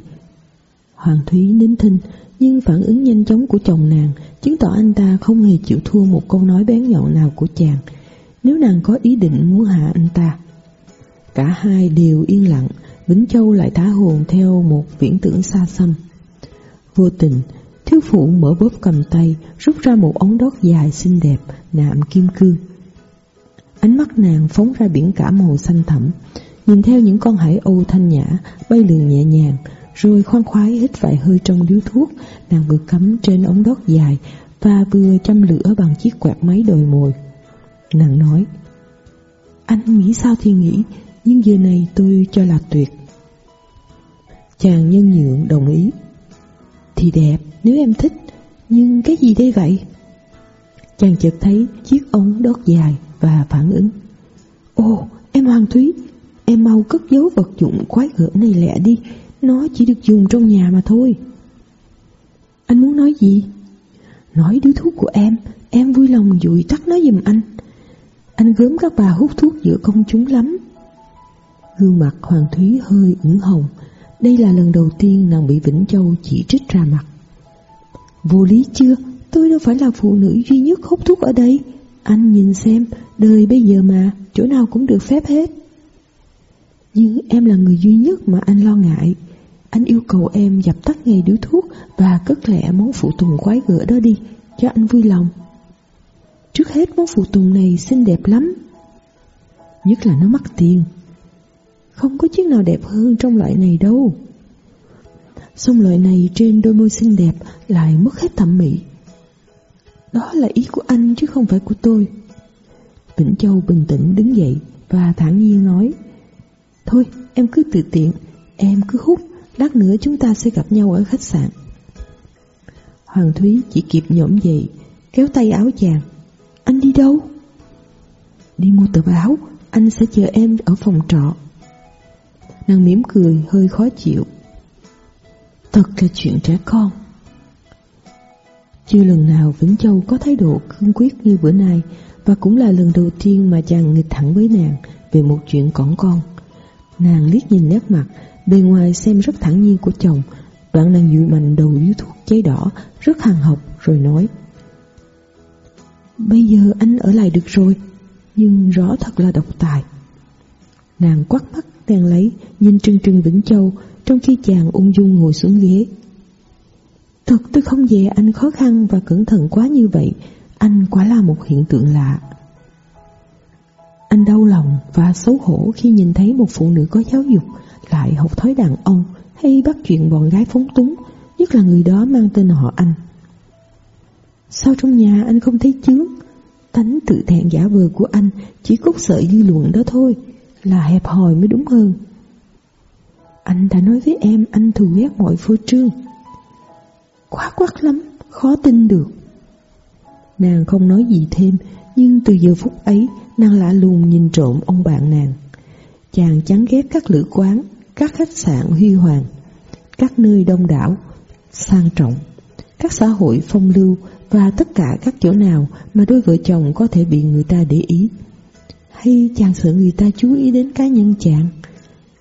Hoàng Thúy nín thinh, Nhưng phản ứng nhanh chóng của chồng nàng Chứng tỏ anh ta không hề chịu thua Một câu nói bén nhọn nào của chàng. Nếu nàng có ý định muốn hạ anh ta, Cả hai đều yên lặng Vĩnh Châu lại thả hồn theo một viễn tưởng xa xăm. Vô tình, Thiếu phụ mở bóp cầm tay, Rút ra một ống đót dài xinh đẹp, Nạm kim cương. Ánh mắt nàng phóng ra biển cả màu xanh thẳm, Nhìn theo những con hải âu thanh nhã, Bay lượn nhẹ nhàng, Rồi khoan khoái hít vài hơi trong điếu thuốc, Nàng vừa cắm trên ống đót dài Và vừa châm lửa bằng chiếc quạt máy đồi mồi. Nàng nói, Anh nghĩ sao thì nghĩ nhưng giờ này tôi cho là tuyệt. Chàng nhân nhượng đồng ý. Thì đẹp, nếu em thích, Nhưng cái gì đây vậy? Chàng chợt thấy chiếc ống đót dài Và phản ứng. Ồ, em Hoàng Thúy, Em mau cất giấu vật dụng quái gở này lẹ đi. Nó chỉ được dùng trong nhà mà thôi. Anh muốn nói gì? Nói đứa thuốc của em Em vui lòng dụi tắt nó giùm anh. Anh gớm các bà hút thuốc giữa công chúng lắm. Gương mặt Hoàng Thúy hơi ửng hồng. Đây là lần đầu tiên nàng bị Vĩnh Châu chỉ trích ra mặt. Vô lý chưa? Tôi đâu phải là phụ nữ duy nhất hút thuốc ở đây. Anh nhìn xem, Đời bây giờ mà, Chỗ nào cũng được phép hết. Nhưng em là người duy nhất mà anh lo ngại. Anh yêu cầu em dập tắt ngay điếu thuốc Và cất lẹ món phụ tùng quái gở đó đi, Cho anh vui lòng. Trước hết món phụ tùng này xinh đẹp lắm. Nhất là nó mắc tiền. Không có chiếc nào đẹp hơn trong loại này đâu Xong loại này trên đôi môi xinh đẹp lại mất hết thẩm mỹ. Đó là ý của anh chứ không phải của tôi. Vĩnh Châu bình tĩnh đứng dậy và thản nhiên nói Thôi em cứ tự tiện, em cứ hút, lát nữa chúng ta sẽ gặp nhau ở khách sạn. Hoàng Thúy chỉ kịp nhổm dậy, kéo tay áo chàng. Anh đi đâu? Đi mua tờ báo, anh sẽ chờ em ở phòng trọ. Nàng mỉm cười, hơi khó chịu. Thật là chuyện trẻ con. Chưa lần nào Vĩnh Châu có thái độ cương quyết như bữa nay, Và cũng là lần đầu tiên mà chàng nghịch thẳng với nàng Về một chuyện cỏn con. Nàng liếc nhìn nét mặt, Bề ngoài xem rất thẳng nhiên của chồng. Đoạn nàng dụi mạnh đầu điếu thuốc cháy đỏ, Rất hàng học, rồi nói, Bây giờ anh ở lại được rồi, Nhưng rõ thật là độc tài. Nàng quắt mắt đang lấy Nhìn trừng trừng Vĩnh Châu trong khi chàng ung dung ngồi xuống ghế. Thật tôi không dè anh khó khăn và cẩn thận quá như vậy, anh quá là một hiện tượng lạ. Anh đau lòng và xấu hổ khi nhìn thấy một phụ nữ có giáo dục lại học thói đàn ông hay bắt chuyện bọn gái phóng túng, nhất là người đó mang tên họ anh. Sao trong nhà anh không thấy chứng? Tánh tự thẹn giả vờ của anh chỉ cốt sợi dư luận đó thôi, là hẹp hòi mới đúng hơn. Anh đã nói với em anh thù ghét mọi phô trương. Quá quắc lắm, Khó tin được. Nàng không nói gì thêm, Nhưng từ giờ phút ấy, Nàng lạ lùng nhìn trộm ông bạn nàng. Chàng chán ghét các lữ quán, Các khách sạn huy hoàng, Các nơi đông đảo, Sang trọng, Các xã hội phong lưu Và tất cả các chỗ nào Mà đôi vợ chồng có thể bị người ta để ý. Hay chàng sợ người ta chú ý đến cá nhân chàng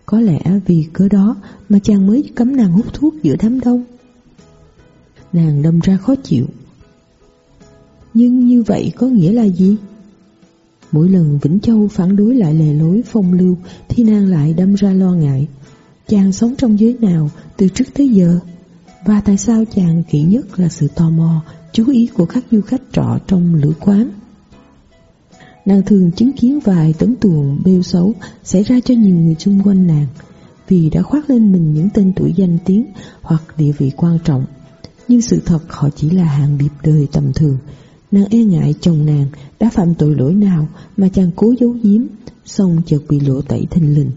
có lẽ vì cớ đó mà chàng mới cấm nàng hút thuốc giữa đám đông. Nàng đâm ra khó chịu. Nhưng như vậy có nghĩa là gì? Mỗi lần Vĩnh Châu phản đối lại lề lối phong lưu thì nàng lại đâm ra lo ngại. Chàng sống trong giới nào từ trước tới giờ? Và tại sao chàng kỹ nhất là sự tò mò, chú ý của các du khách trọ trong lữ quán? Nàng thường chứng kiến vài tấn tuồng bêu xấu xảy ra cho nhiều người xung quanh nàng vì đã khoác lên mình những tên tuổi danh tiếng hoặc địa vị quan trọng. Nhưng sự thật họ chỉ là hạng điệp đời tầm thường. Nàng e ngại chồng nàng đã phạm tội lỗi nào mà chàng cố giấu giếm, xong chợt bị lộ tẩy thình lình.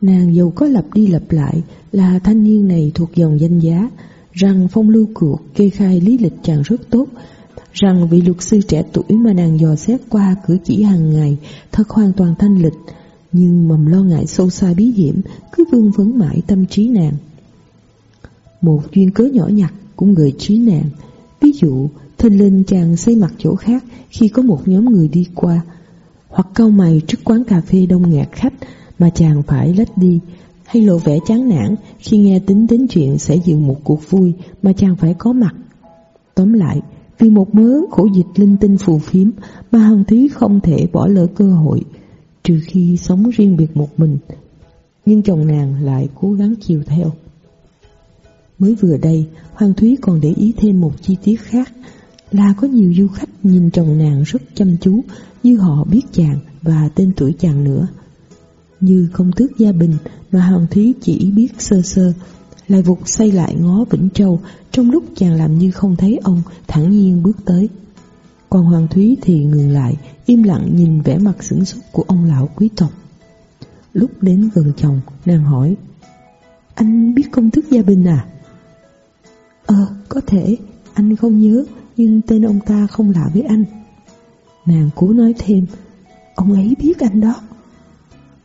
Nàng dầu có lặp đi lặp lại là thanh niên này thuộc dòng danh giá, rằng phong lưu cuộc kê khai lý lịch chàng rất tốt, rằng vị luật sư trẻ tuổi mà nàng dò xét qua cử chỉ hàng ngày thật hoàn toàn thanh lịch, nhưng mầm lo ngại sâu xa bí hiểm cứ vương vấn mãi tâm trí nàng. Một duyên cớ nhỏ nhặt cũng gợi trí nàng, ví dụ thình linh chàng xây mặt chỗ khác khi có một nhóm người đi qua, hoặc cau mày trước quán cà phê đông nghẹt khách mà chàng phải lách đi, hay lộ vẻ chán nản khi nghe tính đến chuyện sẽ dự một cuộc vui mà chàng phải có mặt. Tóm lại, vì một mớ khổ dịch linh tinh phù phiếm mà Hằng Thúy không thể bỏ lỡ cơ hội, trừ khi sống riêng biệt một mình. Nhưng chồng nàng lại cố gắng chiều theo. Mới vừa đây, Hoàng Thúy còn để ý thêm một chi tiết khác là có nhiều du khách nhìn chồng nàng rất chăm chú như họ biết chàng và tên tuổi chàng nữa. Như công tước Gia Bình mà Hoàng Thúy chỉ biết sơ sơ, lại vụt xây lại ngó Vĩnh Châu trong lúc chàng làm như không thấy ông thẳng nhiên bước tới. Còn Hoàng Thúy thì ngừng lại, im lặng nhìn vẻ mặt sửng sốt của ông lão quý tộc. Lúc đến gần chồng, nàng hỏi, Anh biết công thức Gia Bình à? Ờ, có thể, anh không nhớ, nhưng tên ông ta không lạ với anh. Nàng cố nói thêm, ông ấy biết anh đó.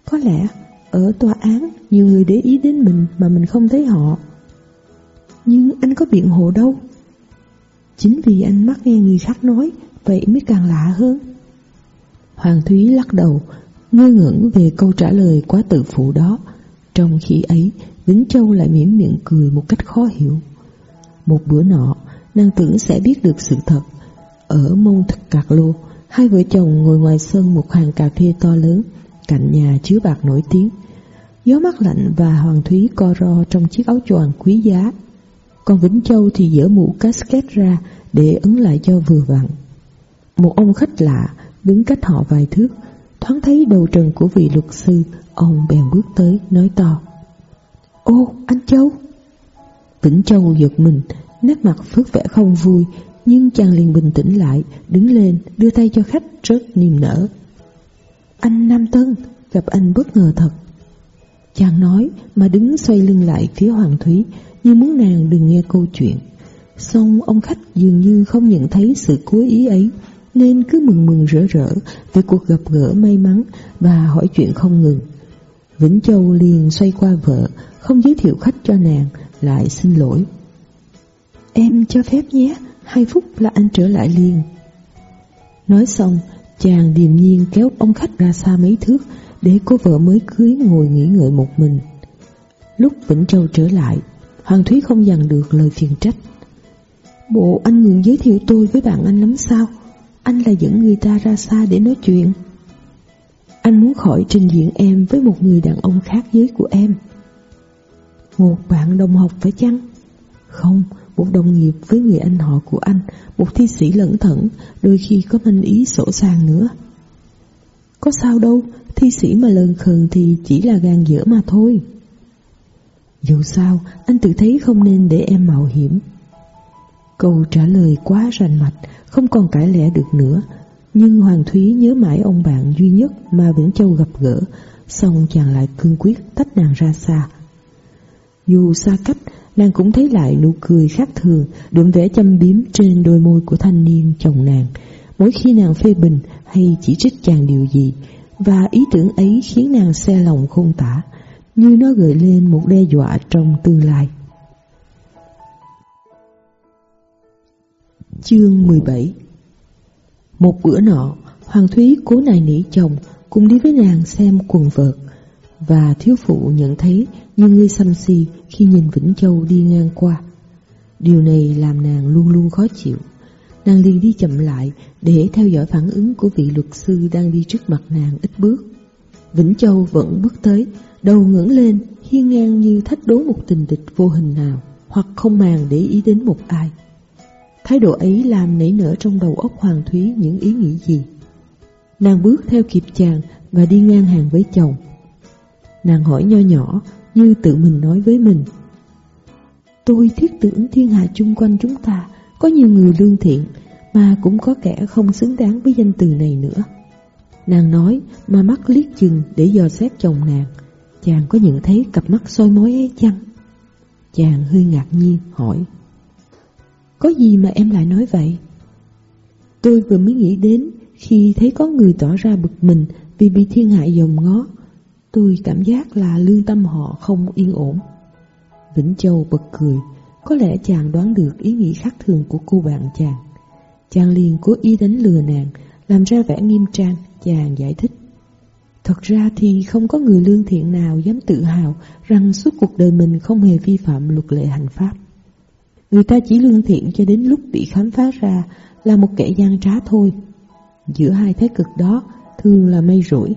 Có lẽ ở tòa án nhiều người để ý đến mình mà mình không thấy họ. Nhưng anh có biện hộ đâu. Chính vì anh mắc nghe người khác nói, vậy mới càng lạ hơn. Hoàng Thúy lắc đầu, ngơ ngẩn về câu trả lời quá tự phụ đó. Trong khi ấy, Vĩnh Châu lại mỉm miệng cười một cách khó hiểu. Một bữa nọ, nàng tưởng sẽ biết được sự thật. Ở mông thực cạc lô, hai vợ chồng ngồi ngoài sân một hàng cà phê to lớn, cạnh nhà chứa bạc nổi tiếng. Gió mát lạnh và Hoàng Thúy co ro trong chiếc áo choàng quý giá. Còn Vĩnh Châu thì dỡ mũ casket ra để ấn lại cho vừa vặn. Một ông khách lạ đứng cách họ vài thước, thoáng thấy đầu trần của vị luật sư, ông bèn bước tới nói to. Ô, anh Châu! Vĩnh Châu giật mình, nét mặt phớt vẻ không vui, nhưng chàng liền bình tĩnh lại, đứng lên, đưa tay cho khách rất niềm nở. Anh Nam Tân, gặp anh bất ngờ thật. Chàng nói mà đứng xoay lưng lại phía Hoàng Thúy như muốn nàng đừng nghe câu chuyện. Xong ông khách dường như không nhận thấy sự cố ý ấy nên cứ mừng mừng rỡ rỡ về cuộc gặp gỡ may mắn và hỏi chuyện không ngừng. Vĩnh Châu liền xoay qua vợ, không giới thiệu khách cho nàng, lại xin lỗi. Em cho phép nhé, hai phút là anh trở lại liền. Nói xong, chàng điềm nhiên kéo ông khách ra xa mấy thước để cô vợ mới cưới ngồi nghỉ ngợi một mình. Lúc Vĩnh Châu trở lại, Hoàng Thúy không dằn được lời phiền trách. Bộ anh ngừng giới thiệu tôi với bạn anh lắm sao? Anh là dẫn người ta ra xa để nói chuyện. Anh muốn khỏi trình diện em với một người đàn ông khác giới của em. Một bạn đồng học phải chăng? Không, một đồng nghiệp với người anh họ của anh, một thi sĩ lẩn thẩn, đôi khi có manh ý sổ sàng nữa. Có sao đâu, thi sĩ mà lờn khờn thì chỉ là gan dở mà thôi. Dù sao, anh tự thấy không nên để em mạo hiểm. Câu trả lời quá rành mạch, không còn cãi lẽ được nữa. Nhưng Hoàng Thúy nhớ mãi ông bạn duy nhất mà Vĩnh Châu gặp gỡ, xong chàng lại cương quyết tách nàng ra xa. Dù xa cách, nàng cũng thấy lại nụ cười khác thường, đượm vẻ châm biếm trên đôi môi của thanh niên chồng nàng, mỗi khi nàng phê bình hay chỉ trích chàng điều gì, và ý tưởng ấy khiến nàng xe lòng khôn tả, như nó gợi lên một đe dọa trong tương lai. Chương 17 Một bữa nọ, Hoàng Thúy cố nài nỉ chồng cùng đi với nàng xem quần vợt, và thiếu phụ nhận thấy như người xăm xì khi nhìn Vĩnh Châu đi ngang qua. Điều này làm nàng luôn luôn khó chịu. Nàng liền đi chậm lại để theo dõi phản ứng của vị luật sư đang đi trước mặt nàng ít bước. Vĩnh Châu vẫn bước tới, đầu ngẩng lên, hiên ngang như thách đố một tình địch vô hình nào, hoặc không màng để ý đến một ai. Thái độ ấy làm nảy nở trong đầu óc Hoàng Thúy những ý nghĩ gì. Nàng bước theo kịp chàng và đi ngang hàng với chồng. Nàng hỏi nho nhỏ như tự mình nói với mình. Tôi thiết tưởng thiên hạ chung quanh chúng ta có nhiều người lương thiện mà cũng có kẻ không xứng đáng với danh từ này nữa. Nàng nói mà mắt liếc chừng để dò xét chồng nàng. Chàng có nhận thấy cặp mắt soi mối ấy chăng? Chàng hơi ngạc nhiên hỏi. Có gì mà em lại nói vậy? Tôi vừa mới nghĩ đến khi thấy có người tỏ ra bực mình vì bị thiên hại dòm ngó. Tôi cảm giác là lương tâm họ không yên ổn. Vĩnh Châu bật cười, có lẽ chàng đoán được ý nghĩ khác thường của cô bạn chàng. Chàng liền cố ý đánh lừa nàng, làm ra vẻ nghiêm trang, chàng giải thích. Thật ra thì không có người lương thiện nào dám tự hào rằng suốt cuộc đời mình không hề vi phạm luật lệ hành pháp. Người ta chỉ lương thiện cho đến lúc bị khám phá ra là một kẻ gian trá thôi. Giữa hai thái cực đó thường là mây rủi.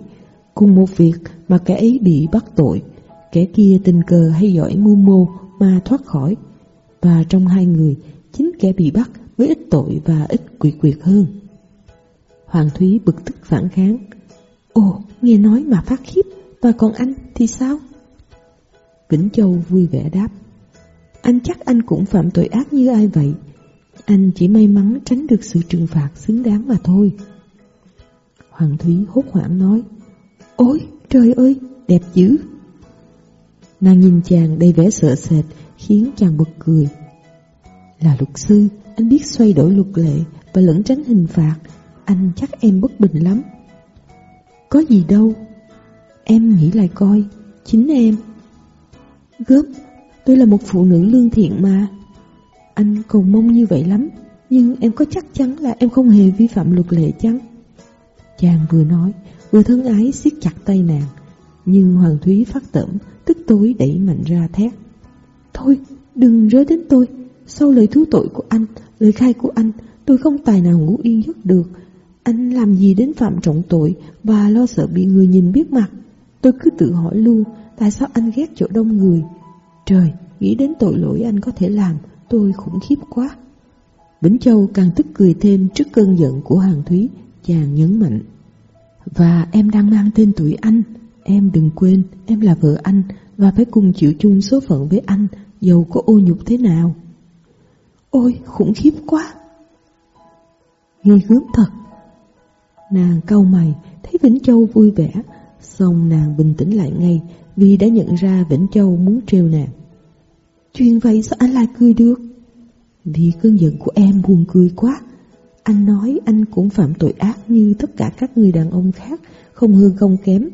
Cùng một việc mà kẻ ấy bị bắt tội, kẻ kia tình cờ hay giỏi mưu mô mà thoát khỏi. Và trong hai người, chính kẻ bị bắt mới ít tội và ít quỷ quyệt hơn. Hoàng Thúy bực tức phản kháng. Ồ, nghe nói mà phát khiếp, và còn anh thì sao? Vĩnh Châu vui vẻ đáp. Anh chắc anh cũng phạm tội ác như ai vậy. Anh chỉ may mắn tránh được sự trừng phạt xứng đáng mà thôi. Hoàng Thúy hốt hoảng nói. Ôi, trời ơi, đẹp dữ. Nàng nhìn chàng đầy vẻ sợ sệt, khiến chàng bật cười. Là luật sư, anh biết xoay đổi luật lệ và lẫn tránh hình phạt, anh chắc em bất bình lắm. Có gì đâu, em nghĩ lại coi, chính em. Gớp, tôi là một phụ nữ lương thiện mà. Anh cầu mong như vậy lắm, nhưng em có chắc chắn là em không hề vi phạm luật lệ chăng? Chàng vừa nói, vừa thân ái siết chặt tay nàng, nhưng Hoàng Thúy phát tẩm, tức tối đẩy mạnh ra thét. Thôi, đừng rơi đến tôi, sau lời thú tội của anh, lời khai của anh, tôi không tài nào ngủ yên giấc được. Anh làm gì đến phạm trọng tội và lo sợ bị người nhìn biết mặt. Tôi cứ tự hỏi luôn, tại sao anh ghét chỗ đông người? Trời, nghĩ đến tội lỗi anh có thể làm, tôi khủng khiếp quá. Vĩnh Châu càng tức cười thêm trước cơn giận của Hàng Thúy, chàng nhấn mạnh. Và em đang mang tên tuổi anh, em đừng quên, em là vợ anh và phải cùng chịu chung số phận với anh, dầu có ô nhục thế nào. Ôi, khủng khiếp quá! Ghê gớm thật! Nàng cau mày, thấy Vĩnh Châu vui vẻ, xong nàng bình tĩnh lại ngay vì đã nhận ra Vĩnh Châu muốn trêu nàng. Chuyện vậy sao anh lại cười được? Vì cơn giận của em buồn cười quá. Anh nói anh cũng phạm tội ác như tất cả các người đàn ông khác, không hơn không kém.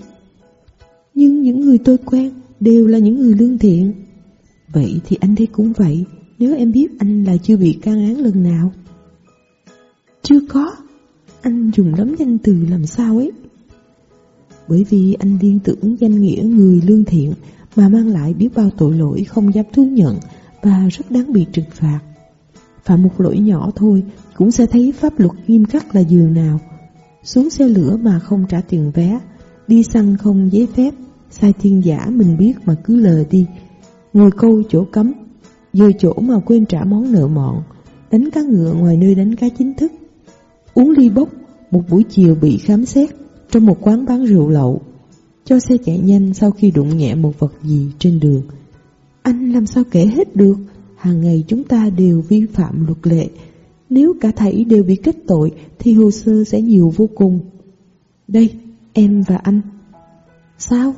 Nhưng những người tôi quen đều là những người lương thiện. Vậy thì anh đây cũng vậy, nếu em biết anh là chưa bị can án lần nào. Chưa có, anh dùng lắm danh từ làm sao ấy. Bởi vì anh liên tưởng danh nghĩa người lương thiện mà mang lại biết bao tội lỗi không dám thú nhận và rất đáng bị trừng phạt. Phạm một lỗi nhỏ thôi cũng sẽ thấy pháp luật nghiêm khắc là giường nào. Xuống xe lửa mà không trả tiền vé, đi săn không giấy phép, sai thiên giả mình biết mà cứ lờ đi, ngồi câu chỗ cấm, dời chỗ mà quên trả món nợ mọn, đánh cá ngựa ngoài nơi đánh cá chính thức, uống ly bốc một buổi chiều bị khám xét trong một quán bán rượu lậu, cho xe chạy nhanh sau khi đụng nhẹ một vật gì trên đường. Anh làm sao kể hết được, hàng ngày chúng ta đều vi phạm luật lệ, nếu cả thảy đều bị kết tội thì hồ sơ sẽ nhiều vô cùng. Đây, em và anh. Sao?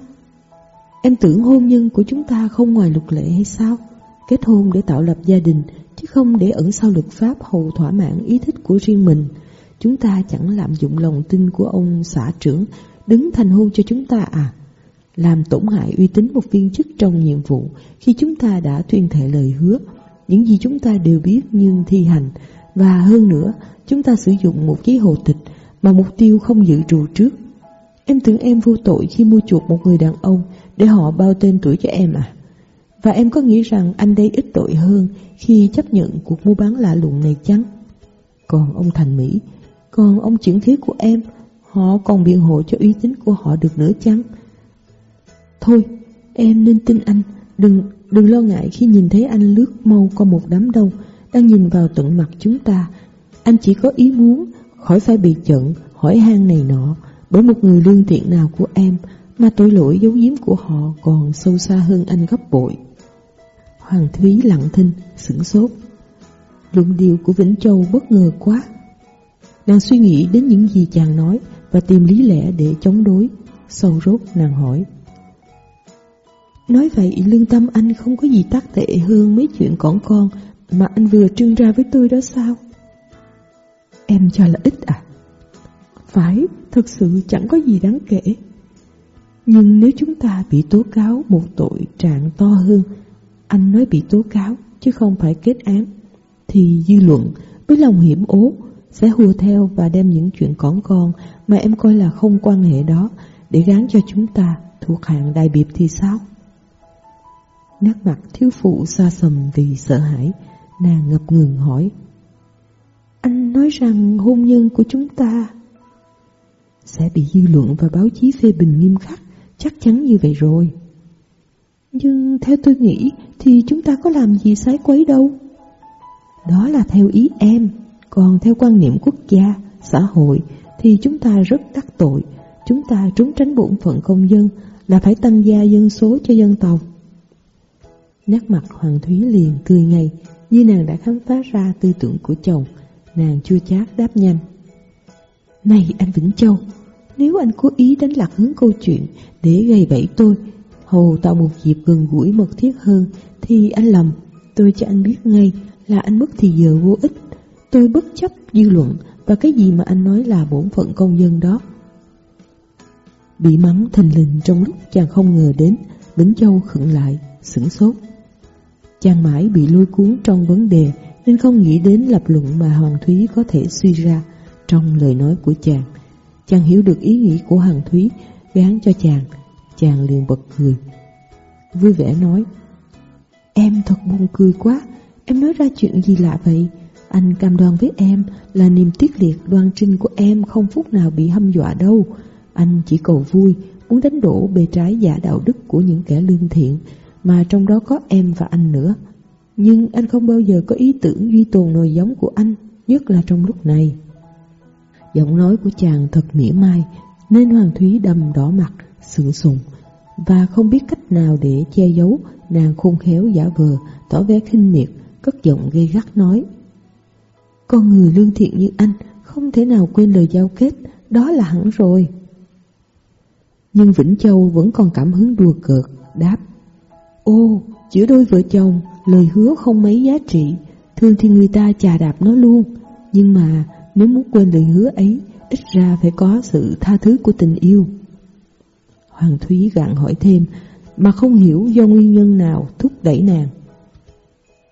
Em tưởng hôn nhân của chúng ta không ngoài luật lệ hay sao? Kết hôn để tạo lập gia đình, chứ không để ẩn sau luật pháp hầu thỏa mãn ý thích của riêng mình. Chúng ta chẳng lạm dụng lòng tin của ông xã trưởng đứng thành hôn cho chúng ta à? Làm tổn hại uy tín một viên chức trong nhiệm vụ khi chúng ta đã tuyên thệ lời hứa. Những gì chúng ta đều biết nhưng thi hành. Và hơn nữa, chúng ta sử dụng một giấy hồ tịch mà mục tiêu không dự trù trước. Em tưởng em vô tội khi mua chuộc một người đàn ông để họ bao tên tuổi cho em à? Và em có nghĩ rằng anh đây ít tội hơn khi chấp nhận cuộc mua bán lạ lùng này chăng? Còn ông Thành Mỹ, còn ông chuyển thế của em, họ còn biện hộ cho uy tín của họ được nữa chăng? Thôi, em nên tin anh, đừng đừng lo ngại khi nhìn thấy anh lướt mau qua một đám đông đang nhìn vào tận mặt chúng ta. Anh chỉ có ý muốn khỏi phải bị giận, hỏi han này nọ bởi một người lương thiện nào của em mà tội lỗi giấu giếm của họ còn sâu xa hơn anh gấp bội. Hoàng Thúy lặng thinh, sửng sốt. Luận điều của Vĩnh Châu bất ngờ quá. Nàng suy nghĩ đến những gì chàng nói và tìm lý lẽ để chống đối. Sâu rốt nàng hỏi. Nói vậy lương tâm anh không có gì tác tệ hơn mấy chuyện cỏn con mà anh vừa trưng ra với tôi đó sao? Em cho là ít à? Phải, thật sự chẳng có gì đáng kể. Nhưng nếu chúng ta bị tố cáo một tội trạng to hơn, anh nói bị tố cáo chứ không phải kết án, thì dư luận với lòng hiểm ố sẽ hùa theo và đem những chuyện cỏn con mà em coi là không quan hệ đó để gán cho chúng ta thuộc hạng đại biệp thì sao? Nét mặt thiếu phụ xa sầm vì sợ hãi, nàng ngập ngừng hỏi. Anh nói rằng hôn nhân của chúng ta sẽ bị dư luận và báo chí phê bình nghiêm khắc, chắc chắn như vậy rồi. Nhưng theo tôi nghĩ thì chúng ta có làm gì sái quấy đâu. Đó là theo ý em, còn theo quan niệm quốc gia, xã hội thì chúng ta rất đắc tội. Chúng ta trốn tránh bổn phận công dân là phải tăng gia dân số cho dân tộc. Nét mặt Hoàng Thúy liền cười ngay như nàng đã khám phá ra tư tưởng của chồng. Nàng chua chát đáp nhanh. Này anh Vĩnh Châu, nếu anh cố ý đánh lạc hướng câu chuyện để gây bẫy tôi, hầu tạo một dịp gần gũi mật thiết hơn, thì anh lầm. Tôi cho anh biết ngay là anh mất thì giờ vô ích. Tôi bất chấp dư luận và cái gì mà anh nói là bổn phận công dân đó. Bị mắng thình lình trong lúc chàng không ngờ đến, Vĩnh Châu khựng lại, sửng sốt. Chàng mãi bị lôi cuốn trong vấn đề nên không nghĩ đến lập luận mà Hoàng Thúy có thể suy ra trong lời nói của chàng. Chàng hiểu được ý nghĩ của Hoàng Thúy gán cho chàng, chàng liền bật cười. Vui vẻ nói, em thật buồn cười quá, em nói ra chuyện gì lạ vậy? Anh cam đoan với em là niềm tiết liệt đoan trinh của em không phút nào bị hâm dọa đâu. Anh chỉ cầu vui, muốn đánh đổ bề trái giả đạo đức của những kẻ lương thiện, mà trong đó có em và anh nữa. Nhưng anh không bao giờ có ý tưởng duy tồn nồi giống của anh, nhất là trong lúc này. Giọng nói của chàng thật mỉa mai, nên Hoàng Thúy đầm đỏ mặt, sững sùng, và không biết cách nào để che giấu, nàng khôn khéo giả vờ, tỏ vẻ khinh miệt, cất giọng gây gắt nói. Con người lương thiện như anh không thể nào quên lời giao kết, đó là hẳn rồi. Nhưng Vĩnh Châu vẫn còn cảm hứng đùa cợt, đáp. Ô, giữa đôi vợ chồng, lời hứa không mấy giá trị, thương thì người ta chà đạp nó luôn. Nhưng mà nếu muốn quên lời hứa ấy, ít ra phải có sự tha thứ của tình yêu. Hoàng Thúy gặng hỏi thêm, mà không hiểu do nguyên nhân nào thúc đẩy nàng.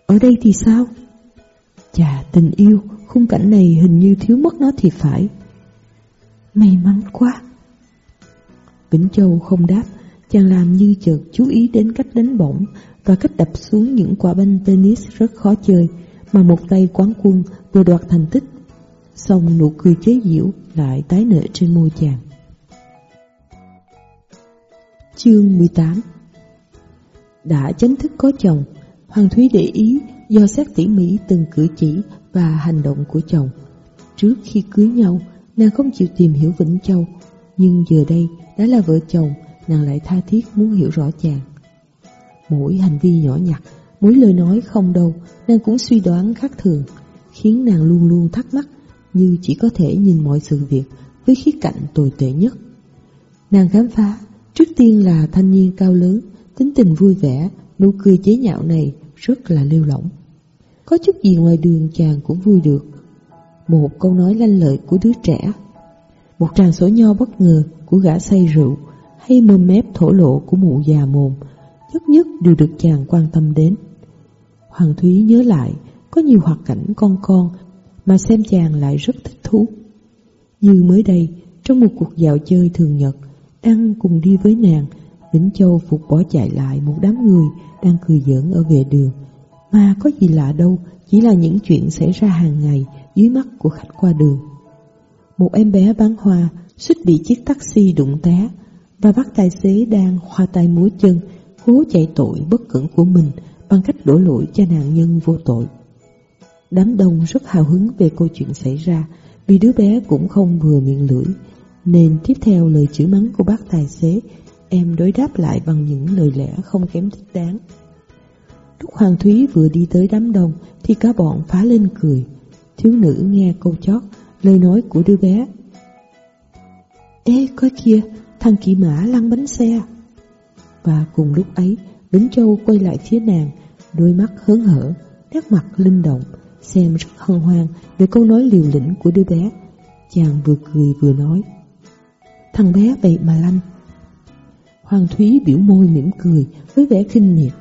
Ở đây thì sao? Chà, tình yêu, khung cảnh này hình như thiếu mất nó thì phải. May mắn quá. Vĩnh Châu không đáp, chàng làm như chợt chú ý đến cách đánh bổng và cách đập xuống những quả banh tennis rất khó chơi mà một tay quán quân vừa đoạt thành tích. Xong nụ cười chế giễu lại tái nở trên môi chàng. Chương 18 Đã chính thức có chồng, Hoàng Thúy để ý do xét tỉ mỉ từng cử chỉ và hành động của chồng. Trước khi cưới nhau, nàng không chịu tìm hiểu Vĩnh Châu, nhưng giờ đây đã là vợ chồng, nàng lại tha thiết muốn hiểu rõ chàng. Mỗi hành vi nhỏ nhặt, mỗi lời nói không đâu, nàng cũng suy đoán khác thường, khiến nàng luôn luôn thắc mắc như chỉ có thể nhìn mọi sự việc với khía cạnh tồi tệ nhất. Nàng khám phá, trước tiên là thanh niên cao lớn, tính tình vui vẻ, nụ cười chế nhạo này rất là lêu lỏng. Có chút gì ngoài đường chàng cũng vui được. Một câu nói lanh lợi của đứa trẻ, một tràng sổ nho bất ngờ của gã say rượu, hay mồm mép thổ lộ của mụ già mồm, nhất nhất đều được chàng quan tâm đến. Hoàng Thúy nhớ lại, có nhiều hoạt cảnh con con mà xem chàng lại rất thích thú. Như mới đây, trong một cuộc dạo chơi thường nhật, đang cùng đi với nàng, Vĩnh Châu phục bỏ chạy lại một đám người đang cười giỡn ở vệ đường. Mà có gì lạ đâu, chỉ là những chuyện xảy ra hàng ngày dưới mắt của khách qua đường. Một em bé bán hoa suýt bị chiếc taxi đụng té và bắt tài xế đang khoa tay múa chân cố chạy tội bất cẩn của mình bằng cách đổ lỗi cho nạn nhân vô tội. Đám đông rất hào hứng về câu chuyện xảy ra vì đứa bé cũng không vừa miệng lưỡi nên tiếp theo lời chửi mắng của bác tài xế em đối đáp lại bằng những lời lẽ không kém thích đáng. Lúc Hoàng Thúy vừa đi tới đám đông thì cả bọn phá lên cười. Thiếu nữ nghe câu chót, lời nói của đứa bé. Ê, coi kia, thằng kỵ mã lăn bánh xe. Và cùng lúc ấy, Bính Châu quay lại phía nàng, đôi mắt hớn hở, nét mặt linh động, xem rất hân hoan về câu nói liều lĩnh của đứa bé. Chàng vừa cười vừa nói, thằng bé vậy mà lanh. Hoàng Thúy biểu môi mỉm cười với vẻ khinh miệt.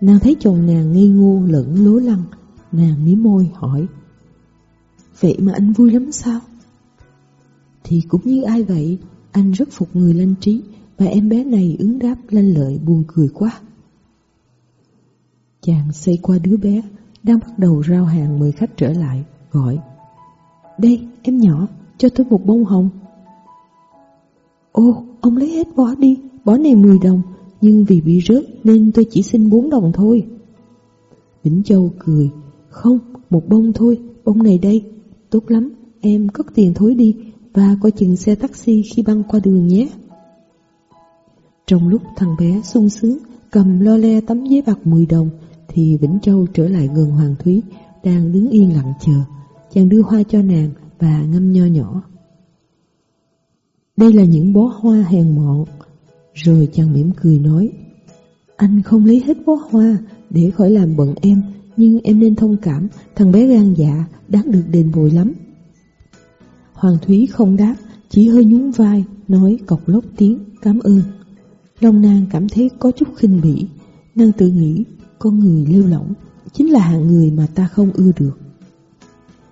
Nàng thấy chồng nàng ngây ngô lẫn lố lăng, nàng mí môi hỏi, Vậy mà anh vui lắm sao? Thì cũng như ai vậy, anh rất phục người lanh trí và em bé này ứng đáp lanh lợi buồn cười quá. Chàng xây qua đứa bé, đang bắt đầu rao hàng mời khách trở lại, gọi. Đây, em nhỏ, cho tôi một bông hồng. Ô, ông lấy hết bỏ đi, bó này 10 đồng, nhưng vì bị rớt nên tôi chỉ xin 4 đồng thôi. Vĩnh Châu cười, không, một bông thôi, bông này đây, tốt lắm, em cất tiền thối đi và coi chừng xe taxi khi băng qua đường nhé. Trong lúc thằng bé sung sướng cầm lo le tấm giấy bạc 10 đồng thì Vĩnh Châu trở lại gần Hoàng Thúy, đang đứng yên lặng chờ. Chàng đưa hoa cho nàng và ngâm nho nhỏ. Đây là những bó hoa hèn mọn. Rồi chàng mỉm cười nói, Anh không lấy hết bó hoa để khỏi làm bận em, Nhưng em nên thông cảm Thằng bé gan dạ đáng được đền bồi lắm Hoàng Thúy không đáp, Chỉ hơi nhún vai, Nói cọc lốc tiếng, cảm ơn Long nàng cảm thấy có chút khinh bỉ, Nàng tự nghĩ con người lêu lỏng, Chính là hạng người mà ta không ưa được.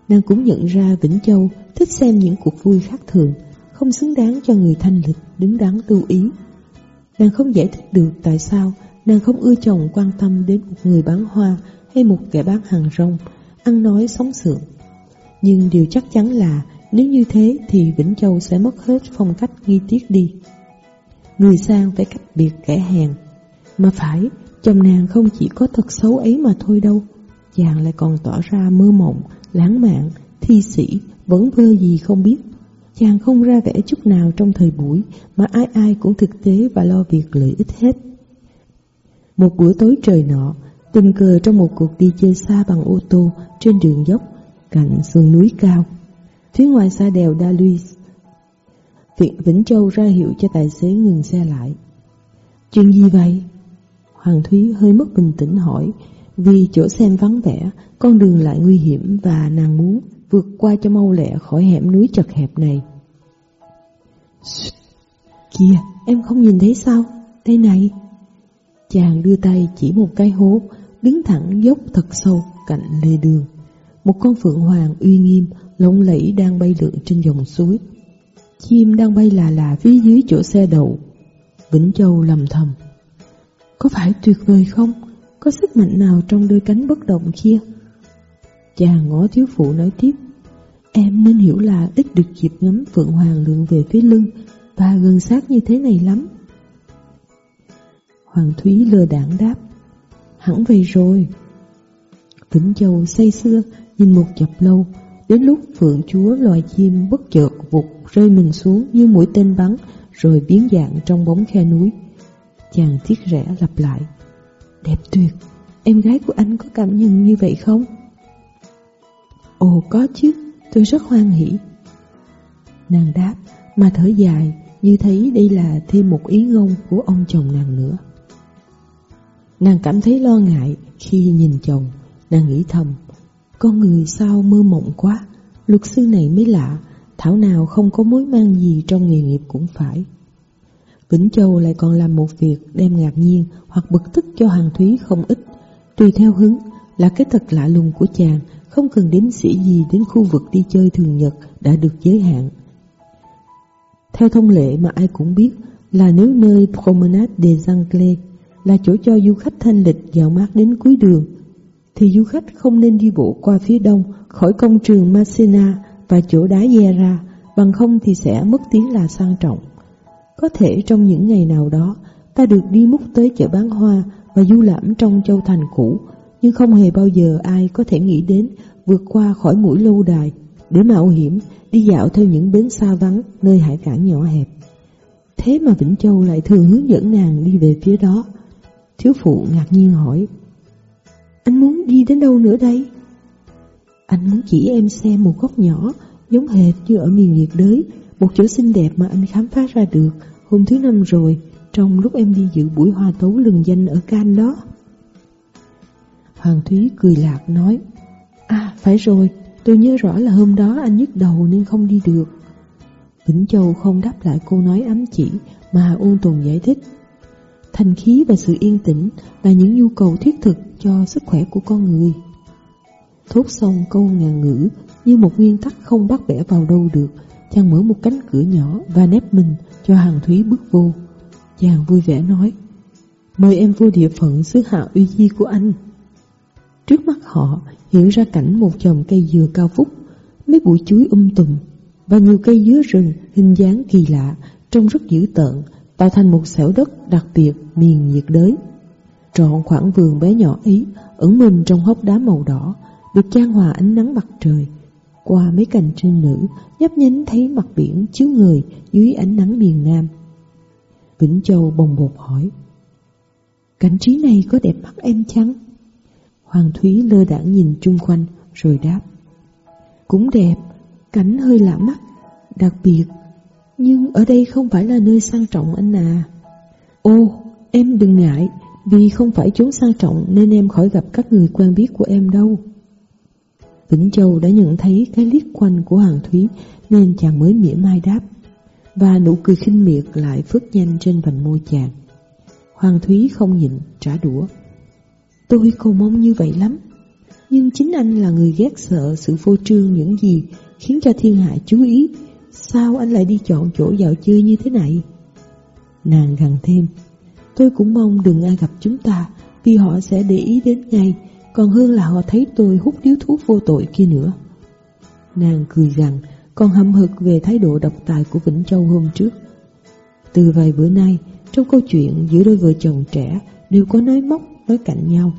Nàng cũng nhận ra Vĩnh Châu Thích xem những cuộc vui khác thường, Không xứng đáng cho người thanh lịch Đứng đắn lưu ý. Nàng không giải thích được tại sao Nàng không ưa chồng quan tâm đến một người bán hoa Hay một kẻ bán hàng rong, Ăn nói sống sượng. Nhưng điều chắc chắn là Nếu như thế thì Vĩnh Châu sẽ mất hết phong cách nghi tiết đi. Người sang phải cách biệt kẻ hèn. Mà phải Chồng nàng không chỉ có thật xấu ấy mà thôi đâu. Chàng lại còn tỏ ra mơ mộng, Lãng mạn, Thi sĩ, Vẫn vơ gì không biết. Chàng không ra vẻ chút nào trong thời buổi, Mà ai ai cũng thực tế và lo việc lợi ích hết. Một bữa tối trời nọ, Tình cờ trong một cuộc đi chơi xa bằng ô tô Trên đường dốc, Cạnh sườn núi cao. Phía ngoài xa đèo Da Luis, Viện Vĩnh Châu ra hiệu cho tài xế ngừng xe lại. Chuyện gì vậy? Hoàng Thúy hơi mất bình tĩnh hỏi Vì chỗ xem vắng vẻ Con đường lại nguy hiểm và nàng muốn vượt qua cho mau lẹ khỏi hẻm núi chật hẹp này. Kìa, em không nhìn thấy sao? Đây này. Chàng đưa tay chỉ một cái hố, đứng thẳng dốc thật sâu cạnh lề đường. Một con phượng hoàng uy nghiêm, lộng lẫy đang bay lượn trên dòng suối. Chim đang bay là là phía dưới chỗ xe đậu. Vĩnh Châu lầm thầm. Có phải tuyệt vời không? Có sức mạnh nào trong đôi cánh bất động kia? Chàng ngó thiếu phụ nói tiếp. Em nên hiểu là ít được dịp ngắm Phượng Hoàng lượn về phía lưng Và gần sát như thế này lắm. Hoàng Thúy lơ đảng đáp. Hẳn về rồi. Vĩnh Châu say xưa nhìn một chập lâu. Đến lúc Phượng Chúa loài chim bất chợt vụt rơi mình xuống như mũi tên bắn, Rồi biến dạng trong bóng khe núi. Chàng tiếc rẽ lặp lại Đẹp tuyệt Em gái của anh có cảm nhận như vậy không? Ồ có chứ, tôi rất hoan hỷ. Nàng đáp, mà thở dài, như thấy đây là thêm một ý ngôn của ông chồng nàng nữa. Nàng cảm thấy lo ngại khi nhìn chồng, nàng nghĩ thầm, con người sao mơ mộng quá, luật sư này mới lạ, thảo nào không có mối mang gì trong nghề nghiệp cũng phải. Vĩnh Châu lại còn làm một việc đem ngạc nhiên hoặc bực tức cho Hoàng Thúy không ít, tùy theo hứng là cái thật lạ lùng của chàng không cần đến sĩ gì đến khu vực đi chơi thường nhật đã được giới hạn. Theo thông lệ mà ai cũng biết là nếu nơi Promenade des Anglais là chỗ cho du khách thanh lịch dạo mát đến cuối đường, thì du khách không nên đi bộ qua phía đông khỏi công trường Massena và chỗ đá Yera, bằng không thì sẽ mất tiếng là sang trọng. Có thể trong những ngày nào đó, ta được đi múc tới chợ bán hoa và du lãm trong châu thành cũ, nhưng không hề bao giờ ai có thể nghĩ đến vượt qua khỏi mũi lâu đài để mạo hiểm đi dạo theo những bến xa vắng nơi hải cảng nhỏ hẹp. Thế mà Vĩnh Châu lại thường hướng dẫn nàng đi về phía đó. Thiếu phụ ngạc nhiên hỏi, Anh muốn đi đến đâu nữa đây? Anh muốn chỉ em xem một góc nhỏ, giống hệt như ở miền nhiệt đới, một chỗ xinh đẹp mà anh khám phá ra được hôm thứ năm rồi, trong lúc em đi dự buổi hoa tấu lừng danh ở Can đó. Hoàng Thúy cười lạc nói, À phải rồi, tôi nhớ rõ là hôm đó anh nhức đầu nên không đi được. Vĩnh Châu không đáp lại cô nói ám chỉ mà ôn tồn giải thích. Thanh khí và sự yên tĩnh là những nhu cầu thiết thực cho sức khỏe của con người. Thốt xong câu ngàn ngữ như một nguyên tắc không bắt bẻ vào đâu được, chàng mở một cánh cửa nhỏ và nép mình cho hàng thúy bước vô. Chàng vui vẻ nói, mời em vô địa phận xứ hạ uy di của anh. Trước mắt họ hiện ra cảnh một chồng cây dừa cao phúc, mấy bụi chuối um tùm và nhiều cây dứa rừng hình dáng kỳ lạ, trông rất dữ tợn, tạo thành một xẻo đất đặc biệt miền nhiệt đới. Trọn khoảng vườn bé nhỏ ấy ẩn mình trong hốc đá màu đỏ, được chan hòa ánh nắng mặt trời. Qua mấy cành trên nữ, nhấp nhánh thấy mặt biển chiếu người dưới ánh nắng miền Nam. Vĩnh Châu bồng bột hỏi, Cảnh trí này có đẹp mắt em chăng? Hoàng Thúy lơ đãng nhìn chung quanh rồi đáp, Cũng đẹp, cảnh hơi lạ mắt, đặc biệt, nhưng ở đây không phải là nơi sang trọng anh à. Ô, em đừng ngại, vì không phải chốn sang trọng nên em khỏi gặp các người quen biết của em đâu. Vĩnh Châu đã nhận thấy cái liếc quanh của Hoàng Thúy nên chàng mới mỉa mai đáp. Và nụ cười khinh miệt lại phớt nhanh trên vành môi chàng. Hoàng Thúy không nhịn, trả đũa. Tôi không mong như vậy lắm. Nhưng chính anh là người ghét sợ sự vô trương những gì khiến cho thiên hạ chú ý. Sao anh lại đi chọn chỗ dạo chơi như thế này? Nàng gằn thêm. Tôi cũng mong đừng ai gặp chúng ta vì họ sẽ để ý đến ngay còn hơn là họ thấy tôi hút điếu thuốc vô tội kia nữa. Nàng cười rằng còn hậm hực về thái độ độc tài của Vĩnh Châu hôm trước. Từ vài bữa nay, trong câu chuyện giữa đôi vợ chồng trẻ đều có nói móc, nói cạnh nhau.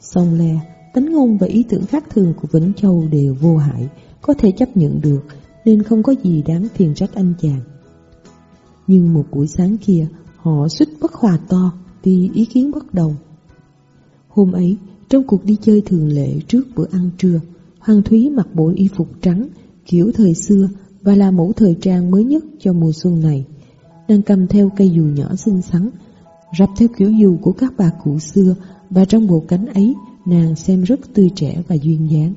Song le, tính ngôn và ý tưởng khác thường của Vĩnh Châu đều vô hại, có thể chấp nhận được, nên không có gì đáng phiền trách anh chàng. Nhưng một buổi sáng kia, họ suýt bất hòa to vì ý kiến bất đồng. Hôm ấy, trong cuộc đi chơi thường lệ trước bữa ăn trưa, Hoàng Thúy mặc bộ y phục trắng, kiểu thời xưa và là mẫu thời trang mới nhất cho mùa xuân này. Đang cầm theo cây dù nhỏ xinh xắn, rập theo kiểu dù của các bà cụ xưa và trong bộ cánh ấy nàng xem rất tươi trẻ và duyên dáng.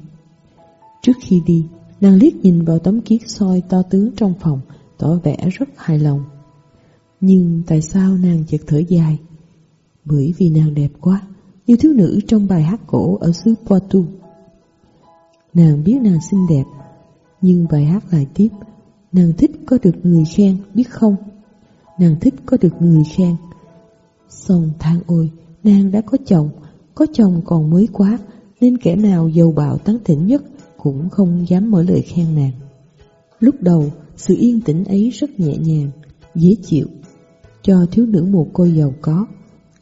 Trước khi đi, nàng liếc nhìn vào tấm kiết soi to tướng trong phòng, tỏ vẻ rất hài lòng. Nhưng tại sao nàng chợt thở dài? Bởi vì nàng đẹp quá như thiếu nữ trong bài hát cổ ở xứ Poitou. Nàng biết nàng xinh đẹp, nhưng bài hát lại tiếp, nàng thích có được người khen, biết không? Nàng thích có được người khen. Xong than ôi, nàng đã có chồng, có chồng còn mới quá, nên kẻ nào giàu bạo tán tỉnh nhất cũng không dám mở lời khen nàng. Lúc đầu, sự yên tĩnh ấy rất nhẹ nhàng, dễ chịu, cho thiếu nữ mồ côi giàu có.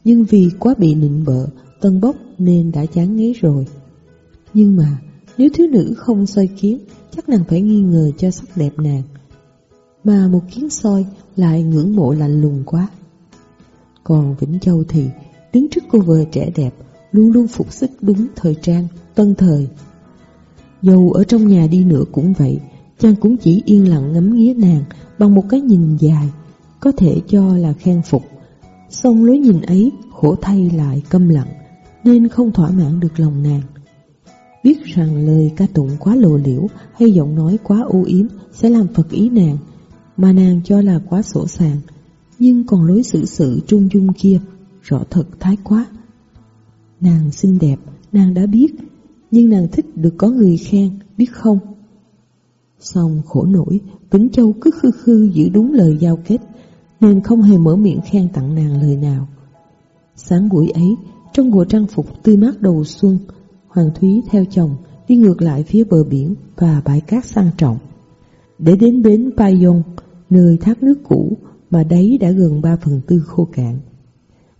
Nhưng vì quá bị nịnh bợ tân bốc nên đã chán ngấy rồi. Nhưng mà nếu thiếu nữ không soi kiến, chắc nàng phải nghi ngờ cho sắc đẹp nàng. Mà một kiến soi lại ngưỡng mộ lạnh lùng quá. Còn Vĩnh Châu thì đứng trước cô vợ trẻ đẹp, luôn luôn phục sức đúng thời trang, tân thời. Dầu ở trong nhà đi nữa cũng vậy, chàng cũng chỉ yên lặng ngắm nghía nàng bằng một cái nhìn dài, có thể cho là khen phục. Xong lối nhìn ấy khổ thay lại câm lặng nên không thỏa mãn được lòng nàng. Biết rằng lời ca tụng quá lộ liễu hay giọng nói quá u yếm sẽ làm phật ý nàng, mà nàng cho là quá sổ sàng, nhưng còn lối xử sự trung dung kia rõ thật thái quá. Nàng xinh đẹp, nàng đã biết, nhưng nàng thích được có người khen, biết không? Xong khổ nổi, Vĩnh Châu cứ khư khư giữ đúng lời giao kết, nên không hề mở miệng khen tặng nàng lời nào. Sáng buổi ấy, trong bộ trang phục tươi mát đầu xuân, Hoàng Thúy theo chồng đi ngược lại phía bờ biển và bãi cát sang trọng. Để đến bến Payon, nơi thác nước cũ mà đấy đã gần ba phần tư khô cạn.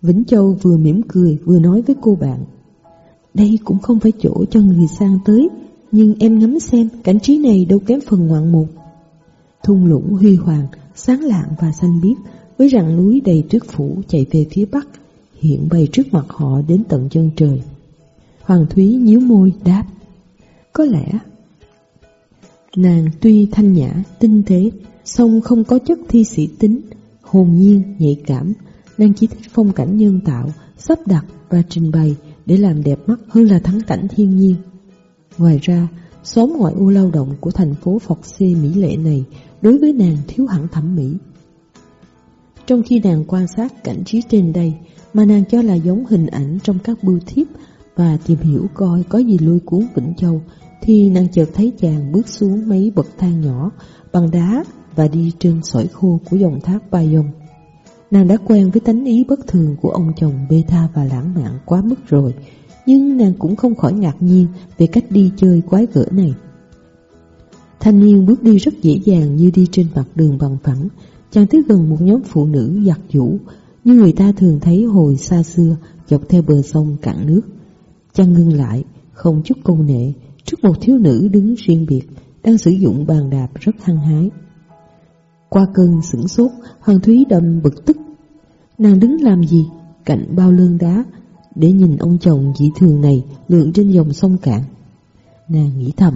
Vĩnh Châu vừa mỉm cười vừa nói với cô bạn. Đây cũng không phải chỗ cho người sang tới, nhưng em ngắm xem cảnh trí này đâu kém phần ngoạn mục. Thung lũng huy hoàng, sáng lạng và xanh biếc, với rặng núi đầy tuyết phủ chạy về phía bắc, hiện bày trước mặt họ đến tận chân trời. Hoàng Thúy nhíu môi đáp, có lẽ nàng tuy thanh nhã, tinh tế, song không có chất thi sĩ tính, hồn nhiên, nhạy cảm, nàng chỉ thích phong cảnh nhân tạo, sắp đặt và trình bày để làm đẹp mắt hơn là thắng cảnh thiên nhiên. Ngoài ra, xóm ngoại ô lao động của thành phố Phật Xê Mỹ Lệ này đối với nàng thiếu hẳn thẩm mỹ. Trong khi nàng quan sát cảnh trí trên đây mà nàng cho là giống hình ảnh trong các bưu thiếp và tìm hiểu coi có gì lôi cuốn Vĩnh Châu thì nàng chợt thấy chàng bước xuống mấy bậc thang nhỏ bằng đá và đi trên sỏi khô của dòng thác Ba Dông. Nàng đã quen với tánh ý bất thường của ông chồng bê tha và lãng mạn quá mức rồi, nhưng nàng cũng không khỏi ngạc nhiên về cách đi chơi quái gở này. Thanh niên bước đi rất dễ dàng như đi trên mặt đường bằng phẳng, chàng tới gần một nhóm phụ nữ giặt vũ, như người ta thường thấy hồi xa xưa dọc theo bờ sông cạn nước. Chàng ngưng lại, không chút công nệ, trước một thiếu nữ đứng riêng biệt, đang sử dụng bàn đạp rất hăng hái. Qua cơn sửng sốt, Hoàng Thúy đâm bực tức. Nàng đứng làm gì? Cạnh bao lương đá, để nhìn ông chồng dị thường này lượn trên dòng sông cạn. Nàng nghĩ thầm,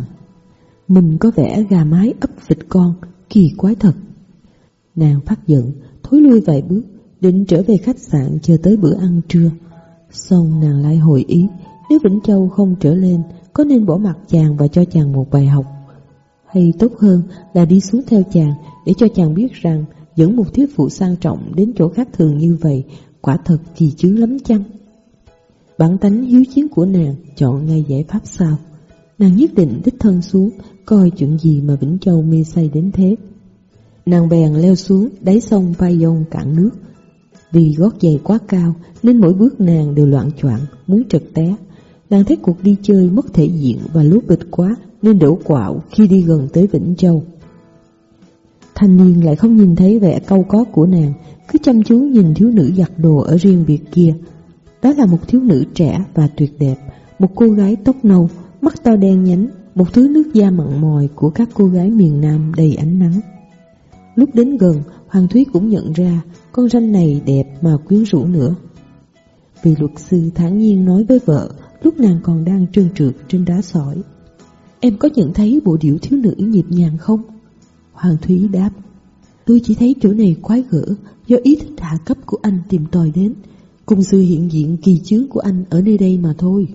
mình có vẻ gà mái ấp vịt con, kỳ quái thật. Nàng phát giận, thối lui vài bước, định trở về khách sạn chờ tới bữa ăn trưa. Xong nàng lại hồi ý, nếu Vĩnh Châu không trở lên, có nên bỏ mặt chàng và cho chàng một bài học. Hay tốt hơn là đi xuống theo chàng để cho chàng biết rằng dẫn một thiếu phụ sang trọng đến chỗ khác thường như vậy quả thật kỳ chứ lắm chăng? Bản tánh hiếu chiến của nàng chọn ngay giải pháp sao? Nàng nhất định đích thân xuống coi chuyện gì mà Vĩnh Châu mê say đến thế. Nàng bèn leo xuống đáy sông vai dông cạn nước. Vì gót giày quá cao nên mỗi bước nàng đều loạn choạng muốn trật té. Nàng thấy cuộc đi chơi mất thể diện và lố bịch quá nên đổ quạo khi đi gần tới Vĩnh Châu. Thanh niên lại không nhìn thấy vẻ câu có của nàng, cứ chăm chú nhìn thiếu nữ giặt đồ ở riêng biệt kia. Đó là một thiếu nữ trẻ và tuyệt đẹp, một cô gái tóc nâu, mắt to đen nhánh, một thứ nước da mặn mòi của các cô gái miền Nam đầy ánh nắng. Lúc đến gần, Hoàng Thúy cũng nhận ra con ranh này đẹp mà quyến rũ nữa. Vì luật sư thản nhiên nói với vợ, lúc nàng còn đang trơn trượt trên đá sỏi. Em có nhận thấy bộ điệu thiếu nữ nhịp nhàng không? Hoàng Thúy đáp, Tôi chỉ thấy chỗ này quái gở Do ý thích hạ cấp của anh tìm tòi đến Cùng sự hiện diện kỳ chướng của anh ở nơi đây mà thôi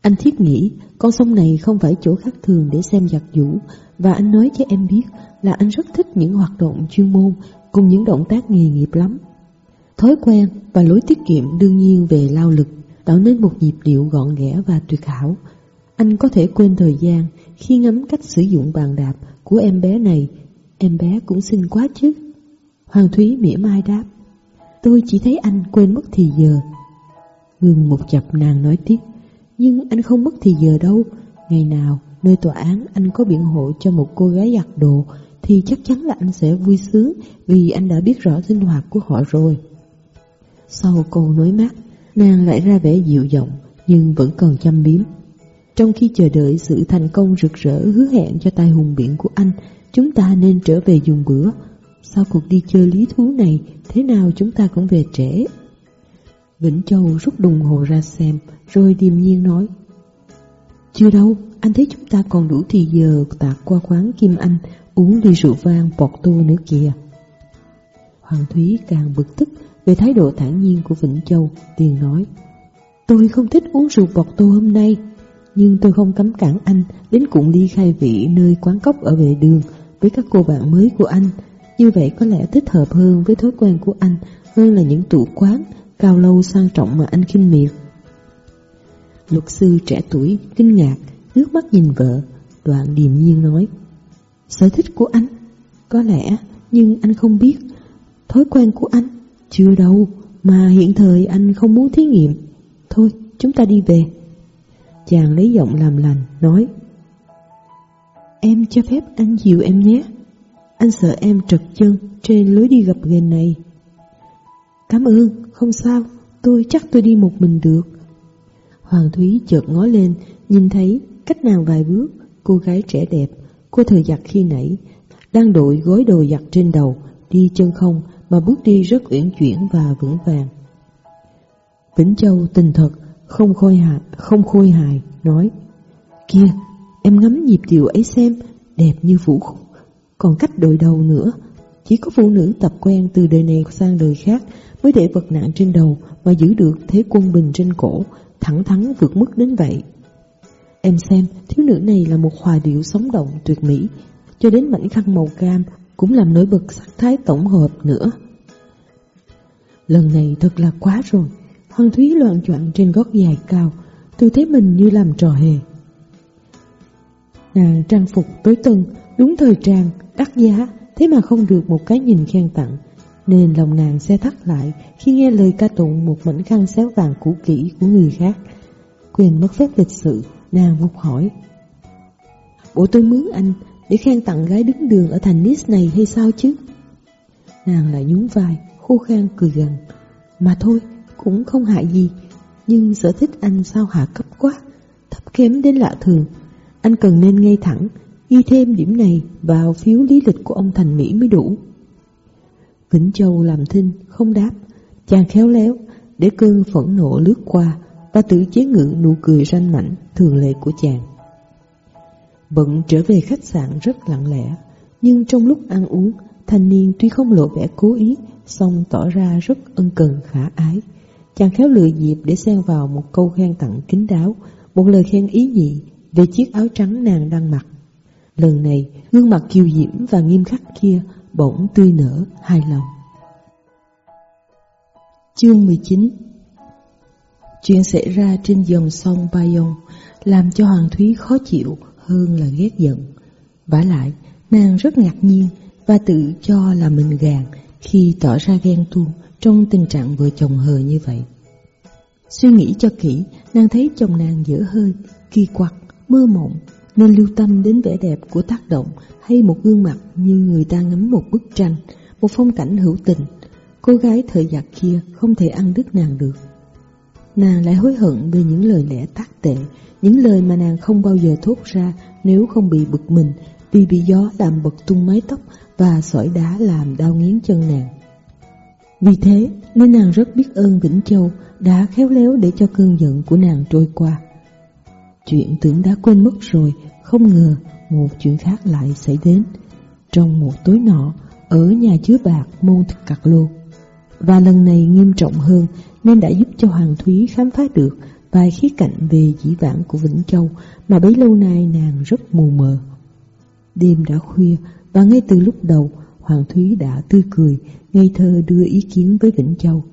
Anh thiết nghĩ con sông này không phải chỗ khác thường để xem giặc vũ. Và anh nói cho em biết là anh rất thích những hoạt động chuyên môn Cùng những động tác nghề nghiệp lắm. Thói quen và lối tiết kiệm đương nhiên về lao lực Tạo nên một nhịp điệu gọn ghẽ và tuyệt hảo. Anh có thể quên thời gian khi ngắm cách sử dụng bàn đạp của em bé này, em bé cũng xinh quá chứ. Hoàng Thúy mỉa mai đáp, tôi chỉ thấy anh quên mất thì giờ. Ngừng một chập nàng nói tiếp, nhưng anh không mất thì giờ đâu, ngày nào nơi tòa án anh có biện hộ cho một cô gái giặt đồ thì chắc chắn là anh sẽ vui sướng vì anh đã biết rõ sinh hoạt của họ rồi. Sau câu nói mát, nàng lại ra vẻ dịu giọng nhưng vẫn còn chăm biếm. Trong khi chờ đợi sự thành công rực rỡ hứa hẹn cho tài hùng biện của anh, chúng ta nên trở về dùng bữa. Sau cuộc đi chơi lý thú này, thế nào chúng ta cũng về trễ. Vĩnh Châu rút đồng hồ ra xem, rồi điềm nhiên nói. Chưa đâu, anh thấy chúng ta còn đủ thì giờ tạt qua quán Kim Anh uống ly rượu vang bọt tô nữa kìa. Hoàng Thúy càng bực tức về thái độ thản nhiên của Vĩnh Châu, tiền nói. Tôi không thích uống rượu bọt tô hôm nay, nhưng tôi không cấm cản anh đến cùng đi khai vị nơi quán cốc ở vệ đường với các cô bạn mới của anh. Như vậy có lẽ thích hợp hơn với thói quen của anh hơn là những tủ quán cao lâu sang trọng mà anh khinh miệt. Luật sư trẻ tuổi kinh ngạc, nước mắt nhìn vợ, đoạn điềm nhiên nói. Sở thích của anh? Có lẽ, nhưng anh không biết. Thói quen của anh? Chưa đâu, mà hiện thời anh không muốn thí nghiệm. Thôi, chúng ta đi về. Chàng lấy giọng làm lành, nói Em cho phép anh dìu em nhé Anh sợ em trật chân trên lối đi gập ghềnh này Cảm ơn, không sao Tôi chắc tôi đi một mình được. Hoàng Thúy chợt ngó lên Nhìn thấy cách nàng vài bước Cô gái trẻ đẹp Cô thời giặt khi nãy Đang đội gối đồ giặt trên đầu Đi chân không mà bước đi rất uyển chuyển và vững vàng. Vĩnh Châu tình thật Không khôi hài, không khôi hài Nói Kia em ngắm nhịp điệu ấy xem Đẹp như vũ khúc. Còn cách đội đầu nữa Chỉ có phụ nữ tập quen từ đời này sang đời khác Mới để vật nặng trên đầu Mà giữ được thế quân bình trên cổ Thẳng thắn vượt mức đến vậy. Em xem thiếu nữ này là một hòa điệu sống động tuyệt mỹ. Cho đến mảnh khăn màu cam Cũng làm nổi bật sắc thái tổng hợp nữa. Lần này thật là quá rồi. Hoàng Thúy loạn choạng trên gót dài cao Tôi thấy mình như làm trò hề. Nàng trang phục tối tân Đúng thời trang, đắt giá Thế mà không được một cái nhìn khen tặng. Nên lòng nàng xe thắt lại Khi nghe lời ca tụng một mảnh khăn xéo vàng cũ kỹ của người khác. Quyền mất phép lịch sự, Nàng vụt hỏi. Bộ tôi mướn anh Để khen tặng gái đứng đường ở thành Nice này hay sao chứ? Nàng lại nhún vai, Khô khan cười gần Mà thôi, cũng không hại gì, Nhưng sở thích anh sao hạ cấp quá, Thấp kém đến lạ thường. Anh cần nên ngay thẳng, Ghi thêm điểm này vào phiếu lý lịch của ông Thành Mỹ mới đủ. Vĩnh Châu làm thinh, không đáp. Chàng khéo léo, Để cơn phẫn nộ lướt qua Và tự chế ngự nụ cười ranh mảnh Thường lệ của chàng. Bận trở về khách sạn rất lặng lẽ, Nhưng trong lúc ăn uống, Thanh niên tuy không lộ vẻ cố ý, song tỏ ra rất ân cần khả ái. Chàng khéo lựa dịp để xen vào một câu khen tặng kín đáo, Một lời khen ý nhị về chiếc áo trắng nàng đang mặc. Lần này, gương mặt kiều diễm và nghiêm khắc kia bỗng tươi nở hài lòng Chương 19 Chuyện xảy ra trên dòng sông Bayonne làm cho Hoàng Thúy khó chịu hơn là ghét giận. vả lại, nàng rất ngạc nhiên và tự cho là mình gàn khi tỏ ra ghen tuông trong tình trạng vợ chồng hờ như vậy. Suy nghĩ cho kỹ, nàng thấy chồng nàng dở hơi, kỳ quặc, mơ mộng, nên lưu tâm đến vẻ đẹp của tác động hay một gương mặt như người ta ngắm một bức tranh, một phong cảnh hữu tình. Cô gái thời giặc kia không thể ăn đứt nàng được. Nàng lại hối hận về những lời lẽ tác tệ, những lời mà nàng không bao giờ thốt ra nếu không bị bực mình vì bị gió làm bật tung mái tóc và sỏi đá làm đau nghiến chân nàng. Vì thế nên nàng rất biết ơn Vĩnh Châu đã khéo léo để cho cơn giận của nàng trôi qua. Chuyện tưởng đã quên mất rồi, không ngờ một chuyện khác lại xảy đến. Trong một tối nọ, ở nhà chứa bạc môn thực Monte lô. Và lần này nghiêm trọng hơn nên đã giúp cho Hoàng Thúy khám phá được vài khía cạnh về dĩ vãng của Vĩnh Châu mà bấy lâu nay nàng rất mù mờ. Đêm đã khuya và ngay từ lúc đầu Hoàng Thúy đã tươi cười, ngây thơ đưa ý kiến với Vĩnh Châu.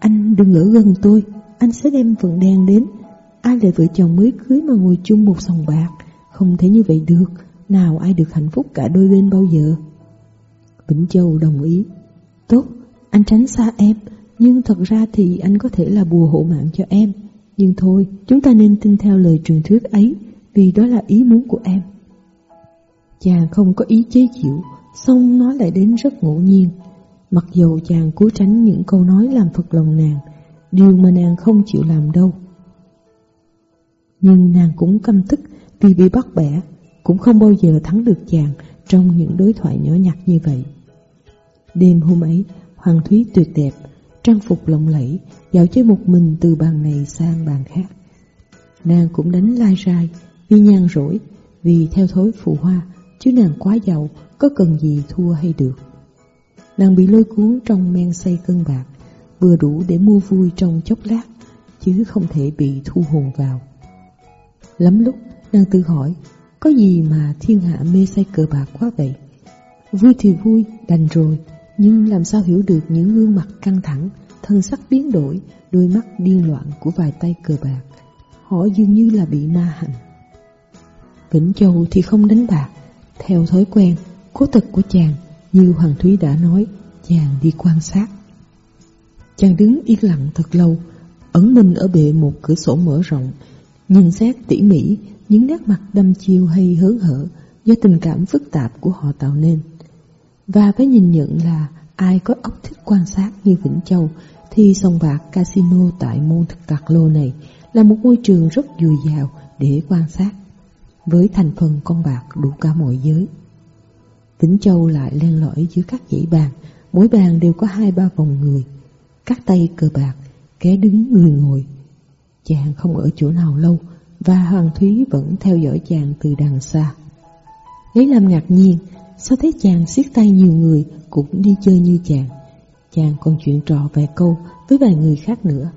Anh đừng ở gần tôi, anh sẽ đem vận đen đến. Ai là vợ chồng mới cưới mà ngồi chung một sòng bạc, không thể như vậy được, nào ai được hạnh phúc cả đôi bên bao giờ. Vĩnh Châu đồng ý. Tốt, anh tránh xa em, nhưng thật ra thì anh có thể là bùa hộ mạng cho em. Nhưng thôi, chúng ta nên tin theo lời truyền thuyết ấy, vì đó là ý muốn của em. Chàng không có ý chế chịu, xong nó lại đến rất ngẫu nhiên. Mặc dù chàng cố tránh những câu nói làm phật lòng nàng, điều mà nàng không chịu làm đâu. Nhưng nàng cũng căm tức vì bị bắt bẻ, cũng không bao giờ thắng được chàng trong những đối thoại nhỏ nhặt như vậy. Đêm hôm ấy, Hoàng Thúy tuyệt đẹp, trang phục lộng lẫy, dạo chơi một mình từ bàn này sang bàn khác. Nàng cũng đánh lai rai, vì nhàn rỗi, vì theo thói phù hoa, chứ nàng quá giàu, có cần gì thua hay được. Nàng bị lôi cuốn trong men say cân bạc, vừa đủ để mua vui trong chốc lát, chứ không thể bị thu hồn vào. Lắm lúc, nàng tự hỏi, có gì mà thiên hạ mê say cờ bạc quá vậy? Vui thì vui, đành rồi, nhưng làm sao hiểu được những gương mặt căng thẳng, thân sắc biến đổi, đôi mắt điên loạn của vài tay cờ bạc. Họ dường như là bị ma hành. Vĩnh Châu thì không đánh bạc, theo thói quen, cố tật của chàng, như Hoàng Thúy đã nói, chàng đi quan sát. Chàng đứng yên lặng thật lâu, ẩn mình ở bệ một cửa sổ mở rộng, Nhìn xét tỉ mỉ những nét mặt đâm chiêu hay hớn hở do tình cảm phức tạp của họ tạo nên. Và phải nhìn nhận là ai có óc thích quan sát như Vĩnh Châu thì sòng bạc casino tại môn cạc lô này là một môi trường rất dồi dào để quan sát, với thành phần con bạc đủ cả mọi giới. Vĩnh Châu lại len lỏi giữa các dãy bàn, mỗi bàn đều có hai ba vòng người, các tay cờ bạc, kẻ đứng người ngồi. Chàng không ở chỗ nào lâu và Hoàng Thúy vẫn theo dõi chàng từ đằng xa. Lấy làm ngạc nhiên, sao thấy chàng siết tay nhiều người cũng đi chơi như chàng. Chàng còn chuyện trò vài câu với vài người khác nữa.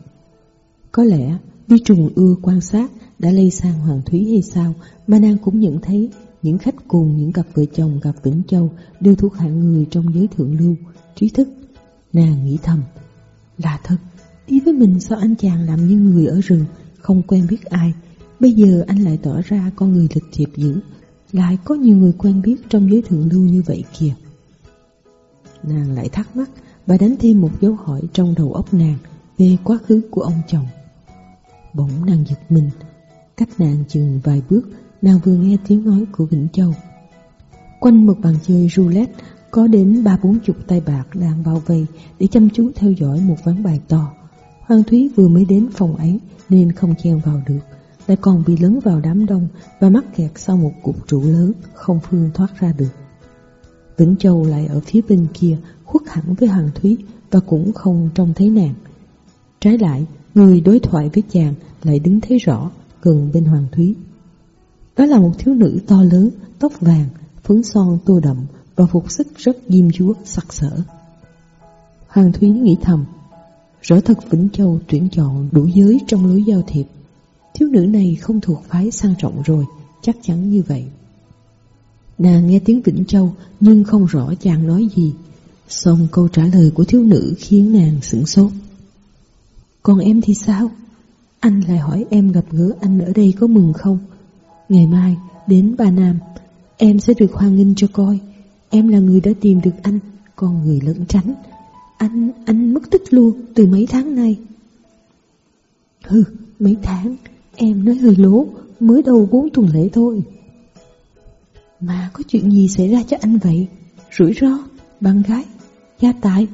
Có lẽ vi trùng ưa quan sát đã lây sang Hoàng Thúy hay sao mà nàng cũng nhận thấy những khách cùng những cặp vợ chồng gặp Vĩnh Châu đều thuộc hạng người trong giới thượng lưu, trí thức. Nàng nghĩ thầm, là thật, đi với mình sao anh chàng làm như người ở rừng, không quen biết ai. Bây giờ anh lại tỏ ra con người lịch thiệp dữ, lại có nhiều người quen biết trong giới thượng lưu như vậy kìa. Nàng lại thắc mắc và đánh thêm một dấu hỏi trong đầu óc nàng về quá khứ của ông chồng. Bỗng nàng giật mình, cách nàng chừng vài bước, nàng vừa nghe tiếng nói của Vĩnh Châu. Quanh một bàn chơi roulette có đến ba bốn chục tay bạc đang bao vây để chăm chú theo dõi một ván bài to. Hoàng Thúy vừa mới đến phòng ấy nên không chen vào được, lại còn bị lấn vào đám đông và mắc kẹt sau một cục trụ lớn, không phương thoát ra được. Vĩnh Châu lại ở phía bên kia, khuất hẳn với Hoàng Thúy và cũng không trông thấy nàng. Trái lại, người đối thoại với chàng lại đứng thấy rõ, gần bên Hoàng Thúy. Đó là một thiếu nữ to lớn, tóc vàng, phấn son tô đậm và phục sức rất diêm dúa, sặc sỡ. Hoàng Thúy nghĩ thầm, rõ thật Vĩnh Châu tuyển chọn đủ giới trong lối giao thiệp. Thiếu nữ này không thuộc phái sang trọng rồi, chắc chắn như vậy. Nàng nghe tiếng Vĩnh Châu nhưng không rõ chàng nói gì. Xong câu trả lời của thiếu nữ khiến nàng sửng sốt. Còn em thì sao? Anh lại hỏi em gặp gỡ anh ở đây có mừng không? Ngày mai đến Ba Nam, em sẽ được hoan nghênh cho coi. Em là người đã tìm được anh, con người lẫn tránh. Anh, anh mất tích luôn từ mấy tháng nay. Hừ, mấy tháng, em nói hơi lố, mới đầu bốn tuần lễ thôi. Mà có chuyện gì xảy ra cho anh vậy? Rủi ro, bạn gái, gia tài.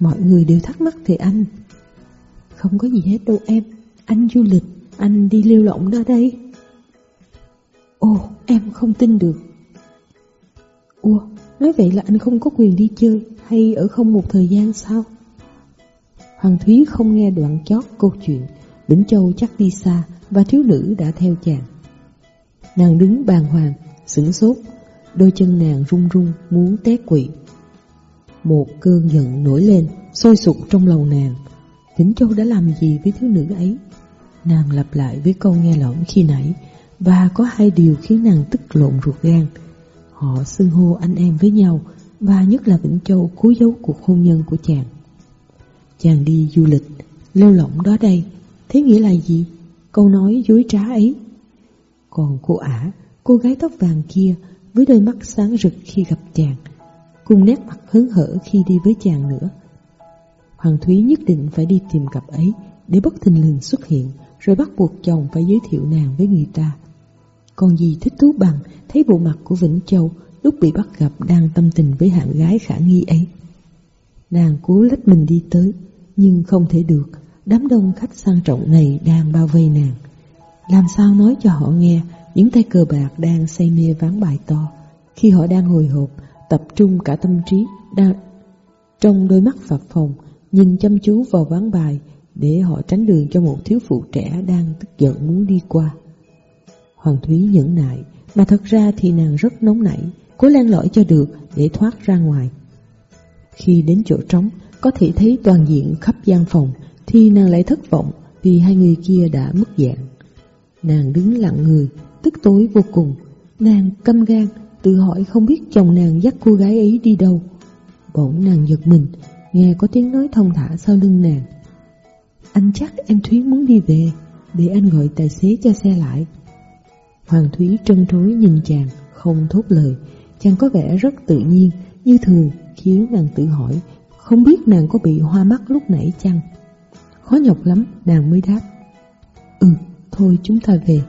Mọi người đều thắc mắc về anh. Không có gì hết đâu em, anh du lịch, anh đi lưu lộng đó đây. Ồ, em không tin được. Ủa, nói vậy là anh không có quyền đi chơi hay ở không một thời gian sao? Hoàng Thúy không nghe đoạn chót câu chuyện, Vĩnh Châu chắc đi xa và thiếu nữ đã theo chàng. Nàng đứng bàng hoàng, sửng sốt, đôi chân nàng run run muốn té quỵ. Một cơn giận nổi lên, sôi sục trong lòng nàng. Vĩnh Châu đã làm gì với thiếu nữ ấy? Nàng lặp lại với câu nghe lỏng khi nãy, và có hai điều khiến nàng tức lộn ruột gan. Họ xưng hô anh em với nhau, và nhất là Vĩnh Châu cố giấu cuộc hôn nhân của chàng. Chàng đi du lịch, lêu lỏng đó đây, thế nghĩa là gì? Câu nói dối trá ấy. Còn cô ả, cô gái tóc vàng kia, với đôi mắt sáng rực khi gặp chàng, cùng nét mặt hớn hở khi đi với chàng nữa. Hoàng Thúy nhất định phải đi tìm cặp ấy để bất thình lình xuất hiện, rồi bắt buộc chồng phải giới thiệu nàng với người ta. Còn gì thích thú bằng thấy bộ mặt của Vĩnh Châu lúc bị bắt gặp đang tâm tình với hạng gái khả nghi ấy. Nàng cố lách mình đi tới, nhưng không thể được, đám đông khách sang trọng này đang bao vây nàng. Làm sao nói cho họ nghe những tay cờ bạc đang say mê ván bài to, khi họ đang hồi hộp, tập trung cả tâm trí, đang trong đôi mắt phập phồng, nhìn chăm chú vào ván bài để họ tránh đường cho một thiếu phụ trẻ đang tức giận muốn đi qua. Hoàng Thúy nhẫn nại, mà thật ra thì nàng rất nóng nảy, cố len lỏi cho được để thoát ra ngoài. Khi đến chỗ trống, có thể thấy toàn diện khắp gian phòng, thì nàng lại thất vọng vì hai người kia đã mất dạng. Nàng đứng lặng người, tức tối vô cùng, nàng căm gan, tự hỏi không biết chồng nàng dắt cô gái ấy đi đâu. Bỗng nàng giật mình, nghe có tiếng nói thông thả sau lưng nàng. Anh chắc em Thúy muốn đi về, để anh gọi tài xế cho xe lại. Hoàng Thúy trân trối nhìn chàng, không thốt lời, chàng có vẻ rất tự nhiên, như thường, khiến nàng tự hỏi, không biết nàng có bị hoa mắt lúc nãy chăng? Khó nhọc lắm, nàng mới đáp. Ừ, Thôi chúng ta về.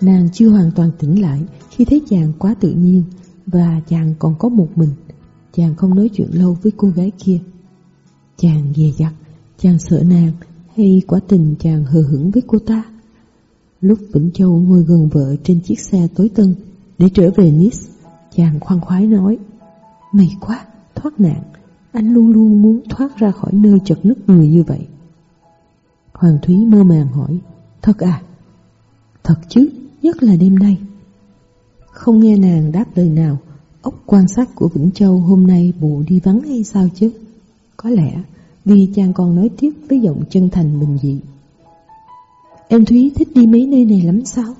Nàng chưa hoàn toàn tỉnh lại khi thấy chàng quá tự nhiên và chàng còn có một mình. Chàng không nói chuyện lâu với cô gái kia. Chàng dè dặt, chàng sợ nàng hay quả tình chàng hờ hững với cô ta. Lúc Vĩnh Châu ngồi gần vợ trên chiếc xe tối tân để trở về Nice, chàng khoan khoái nói May quá, thoát nạn, anh luôn luôn muốn thoát ra khỏi nơi chật nứt người như vậy. Hoàng Thúy mơ màng hỏi Thật à? Thật chứ, nhất là đêm nay. Không nghe nàng đáp lời nào, ốc quan sát của Vĩnh Châu hôm nay bộ đi vắng hay sao chứ? Có lẽ vì chàng còn nói tiếp với giọng chân thành bình dị. Em Thúy thích đi mấy nơi này lắm sao?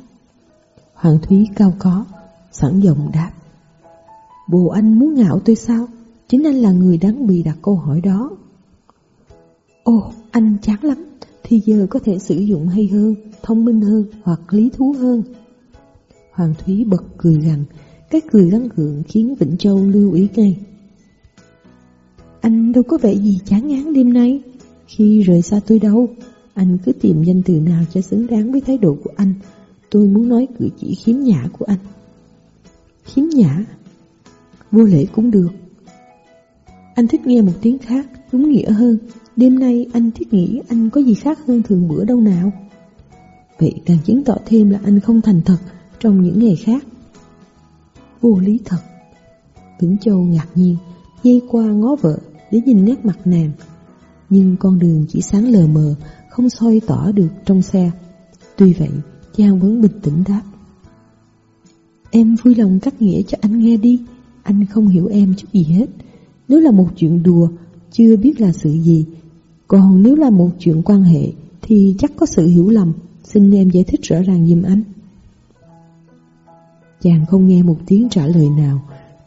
Hoàng Thúy cao có, sẵn giọng đáp. Bồ anh muốn ngạo tôi sao? Chính anh là người đáng bị đặt câu hỏi đó. Ồ, anh chán lắm, thì giờ có thể sử dụng hay hơn, thông minh hơn hoặc lý thú hơn. Hoàng Thúy bật cười rằng, cái cười gắn gượng khiến Vĩnh Châu lưu ý ngay. Anh đâu có vẻ gì chán ngán đêm nay, khi rời xa tôi đâu, anh cứ tìm danh từ nào cho xứng đáng với thái độ của anh. Tôi muốn nói cử chỉ khiếm nhã của anh. Khiếm nhã? Vô lễ cũng được. Anh thích nghe một tiếng khác, đúng nghĩa hơn. Đêm nay anh thiết nghĩ anh có gì khác hơn thường bữa đâu nào. Vậy càng chứng tỏ thêm là anh không thành thật trong những ngày khác. Vô lý thật. Vĩnh Châu ngạc nhiên, dây qua ngó vợ để nhìn nét mặt nàng. Nhưng con đường chỉ sáng lờ mờ, không soi tỏ được trong xe. Tuy vậy, Giang vẫn bình tĩnh đáp. Em vui lòng cắt nghĩa cho anh nghe đi, anh không hiểu em chút gì hết. Nếu là một chuyện đùa, chưa biết là sự gì. Còn nếu là một chuyện quan hệ, thì chắc có sự hiểu lầm. Xin em giải thích rõ ràng giùm anh. Chàng không nghe một tiếng trả lời nào.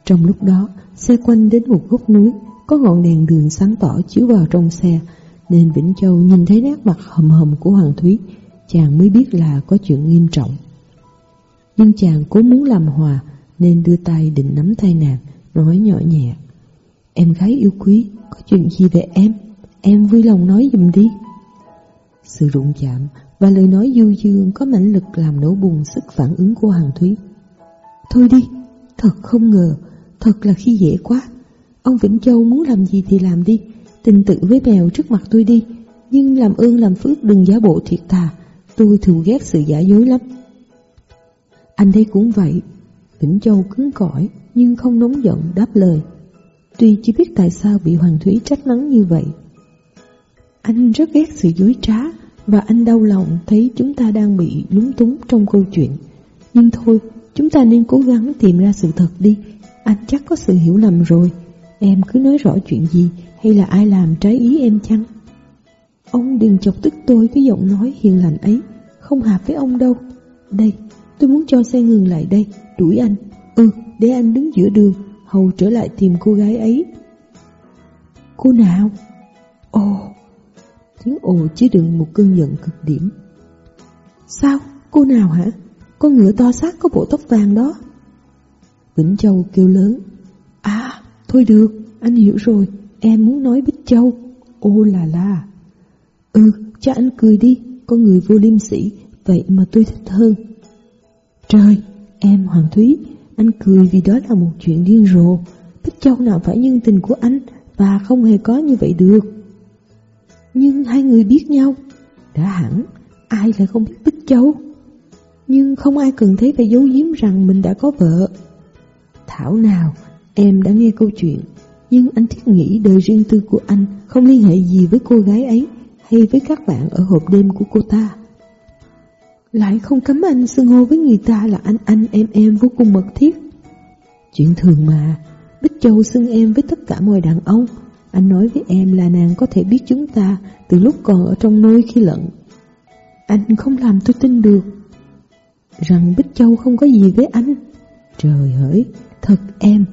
Trong lúc đó, xe quanh đến một gốc núi, có ngọn đèn đường sáng tỏ chiếu vào trong xe, nên Vĩnh Châu nhìn thấy nét mặt hầm hầm của Hoàng Thúy, chàng mới biết là có chuyện nghiêm trọng. Nhưng chàng cố muốn làm hòa, nên đưa tay định nắm tay nàng, nói nhỏ nhẹ. Em gái yêu quý, có chuyện gì về em? Em vui lòng nói dùm đi. Sự rụng chạm và lời nói du dương có mãnh lực làm nổ bùng sức phản ứng của Hoàng Thúy. Thôi đi, thật không ngờ, thật là khi dễ quá. Ông Vĩnh Châu muốn làm gì thì làm đi, tình tự với bèo trước mặt tôi đi, nhưng làm ơn làm phước đừng giả bộ thiệt thà, tôi thường ghét sự giả dối lắm. Anh đây cũng vậy, Vĩnh Châu cứng cỏi nhưng không nóng giận đáp lời. Tuy chỉ biết tại sao bị Hoàng Thúy trách mắng như vậy. Anh rất ghét sự dối trá và anh đau lòng thấy chúng ta đang bị lúng túng trong câu chuyện. Nhưng thôi, chúng ta nên cố gắng tìm ra sự thật đi. Anh chắc có sự hiểu lầm rồi. Em cứ nói rõ chuyện gì hay là ai làm trái ý em chăng? Ông đừng chọc tức tôi với giọng nói hiền lành ấy, không hợp với ông đâu. Đây, tôi muốn cho xe ngừng lại đây, đuổi anh. Ừ, để anh đứng giữa đường, hầu trở lại tìm cô gái ấy. Cô nào? Ồ, tiếng ồ chứa đựng một cơn giận cực điểm. Sao? Cô nào hả? Con ngựa to xác có bộ tóc vàng đó. Vĩnh Châu kêu lớn. À, thôi được, anh hiểu rồi, em muốn nói Bích Châu. Ô là là Ừ, cho anh cười đi, con người vô liêm sĩ, vậy mà tôi thích hơn. Trời, em Hoàng Thúy, anh cười vì đó là một chuyện điên rồ. Bích Châu nào phải nhân tình của anh và không hề có như vậy được. Nhưng hai người biết nhau. Đã hẳn, ai lại không biết Bích Châu? Nhưng không ai cần thấy phải giấu giếm rằng mình đã có vợ. Thảo nào, em đã nghe câu chuyện, nhưng anh thiết nghĩ đời riêng tư của anh không liên hệ gì với cô gái ấy hay với các bạn ở hộp đêm của cô ta. Lại không cấm anh xưng hô với người ta là anh anh em em vô cùng mật thiết. Chuyện thường mà, Bích Châu xưng em với tất cả mọi đàn ông. Anh nói với em là nàng có thể biết chúng ta từ lúc còn ở trong nôi khi lận. Anh không làm tôi tin được rằng Bích Châu không có gì với anh. Trời hỡi, thật em,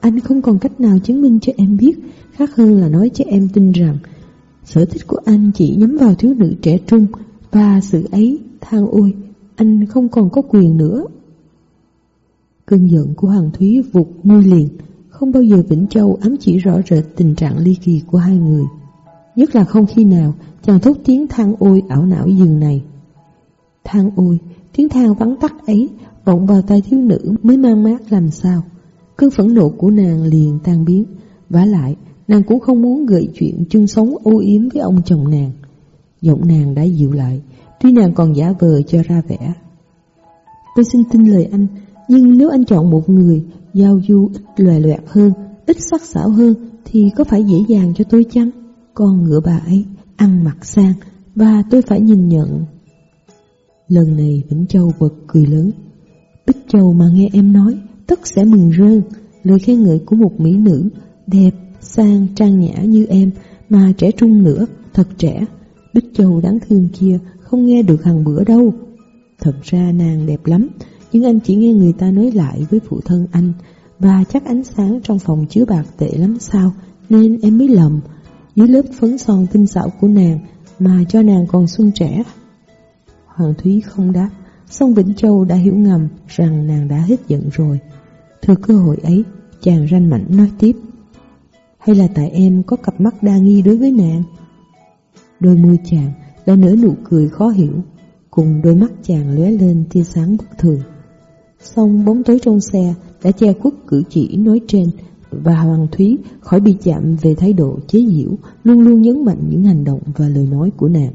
anh không còn cách nào chứng minh cho em biết khác hơn là nói cho em tin rằng sở thích của anh chỉ nhắm vào thiếu nữ trẻ trung và sự ấy than ôi, anh không còn có quyền nữa. Cơn giận của Hoàng Thúy vụt nguôi liền, không bao giờ Vĩnh Châu ám chỉ rõ rệt tình trạng ly kỳ của hai người. Nhất là không khi nào chàng thốt tiếng than ôi ảo não giường này. Than ôi, tiếng than vắng tắt ấy vọng vào tai thiếu nữ mới mang mát làm sao. Cơn phẫn nộ của nàng liền tan biến, vả lại nàng cũng không muốn gợi chuyện chung sống ô yếm với ông chồng nàng. Giọng nàng đã dịu lại, tuy nàng còn giả vờ cho ra vẻ. Tôi xin tin lời anh, nhưng nếu anh chọn một người giao du ít loè loẹt hơn, ít sắc sảo hơn, thì có phải dễ dàng cho tôi chăng? Con ngựa bà ấy ăn mặc sang, và tôi phải nhìn nhận. Lần này Vĩnh Châu bật cười lớn. Bích Châu mà nghe em nói, tất sẽ mừng rơn. Lời khen ngợi của một mỹ nữ, đẹp, sang, trang nhã như em, mà trẻ trung nữa, thật trẻ. Bích Châu đáng thương kia không nghe được hàng bữa đâu. Thật ra nàng đẹp lắm, nhưng anh chỉ nghe người ta nói lại với phụ thân anh, và chắc ánh sáng trong phòng chứa bạc tệ lắm sao, nên em mới lầm. Dưới lớp phấn son tinh xảo của nàng mà cho nàng còn xuân trẻ. Hoàng Thúy không đáp, song Vĩnh Châu đã hiểu ngầm rằng nàng đã hết giận rồi. Thừa cơ hội ấy, chàng ranh mảnh nói tiếp. Hay là tại em có cặp mắt đa nghi đối với nàng? Đôi môi chàng đã nở nụ cười khó hiểu, cùng đôi mắt chàng lóe lên tia sáng bất thường. Xong bóng tối trong xe đã che khuất cử chỉ nói trên và Hoàng Thúy khỏi bị chạm về thái độ chế giễu, luôn luôn nhấn mạnh những hành động và lời nói của nàng.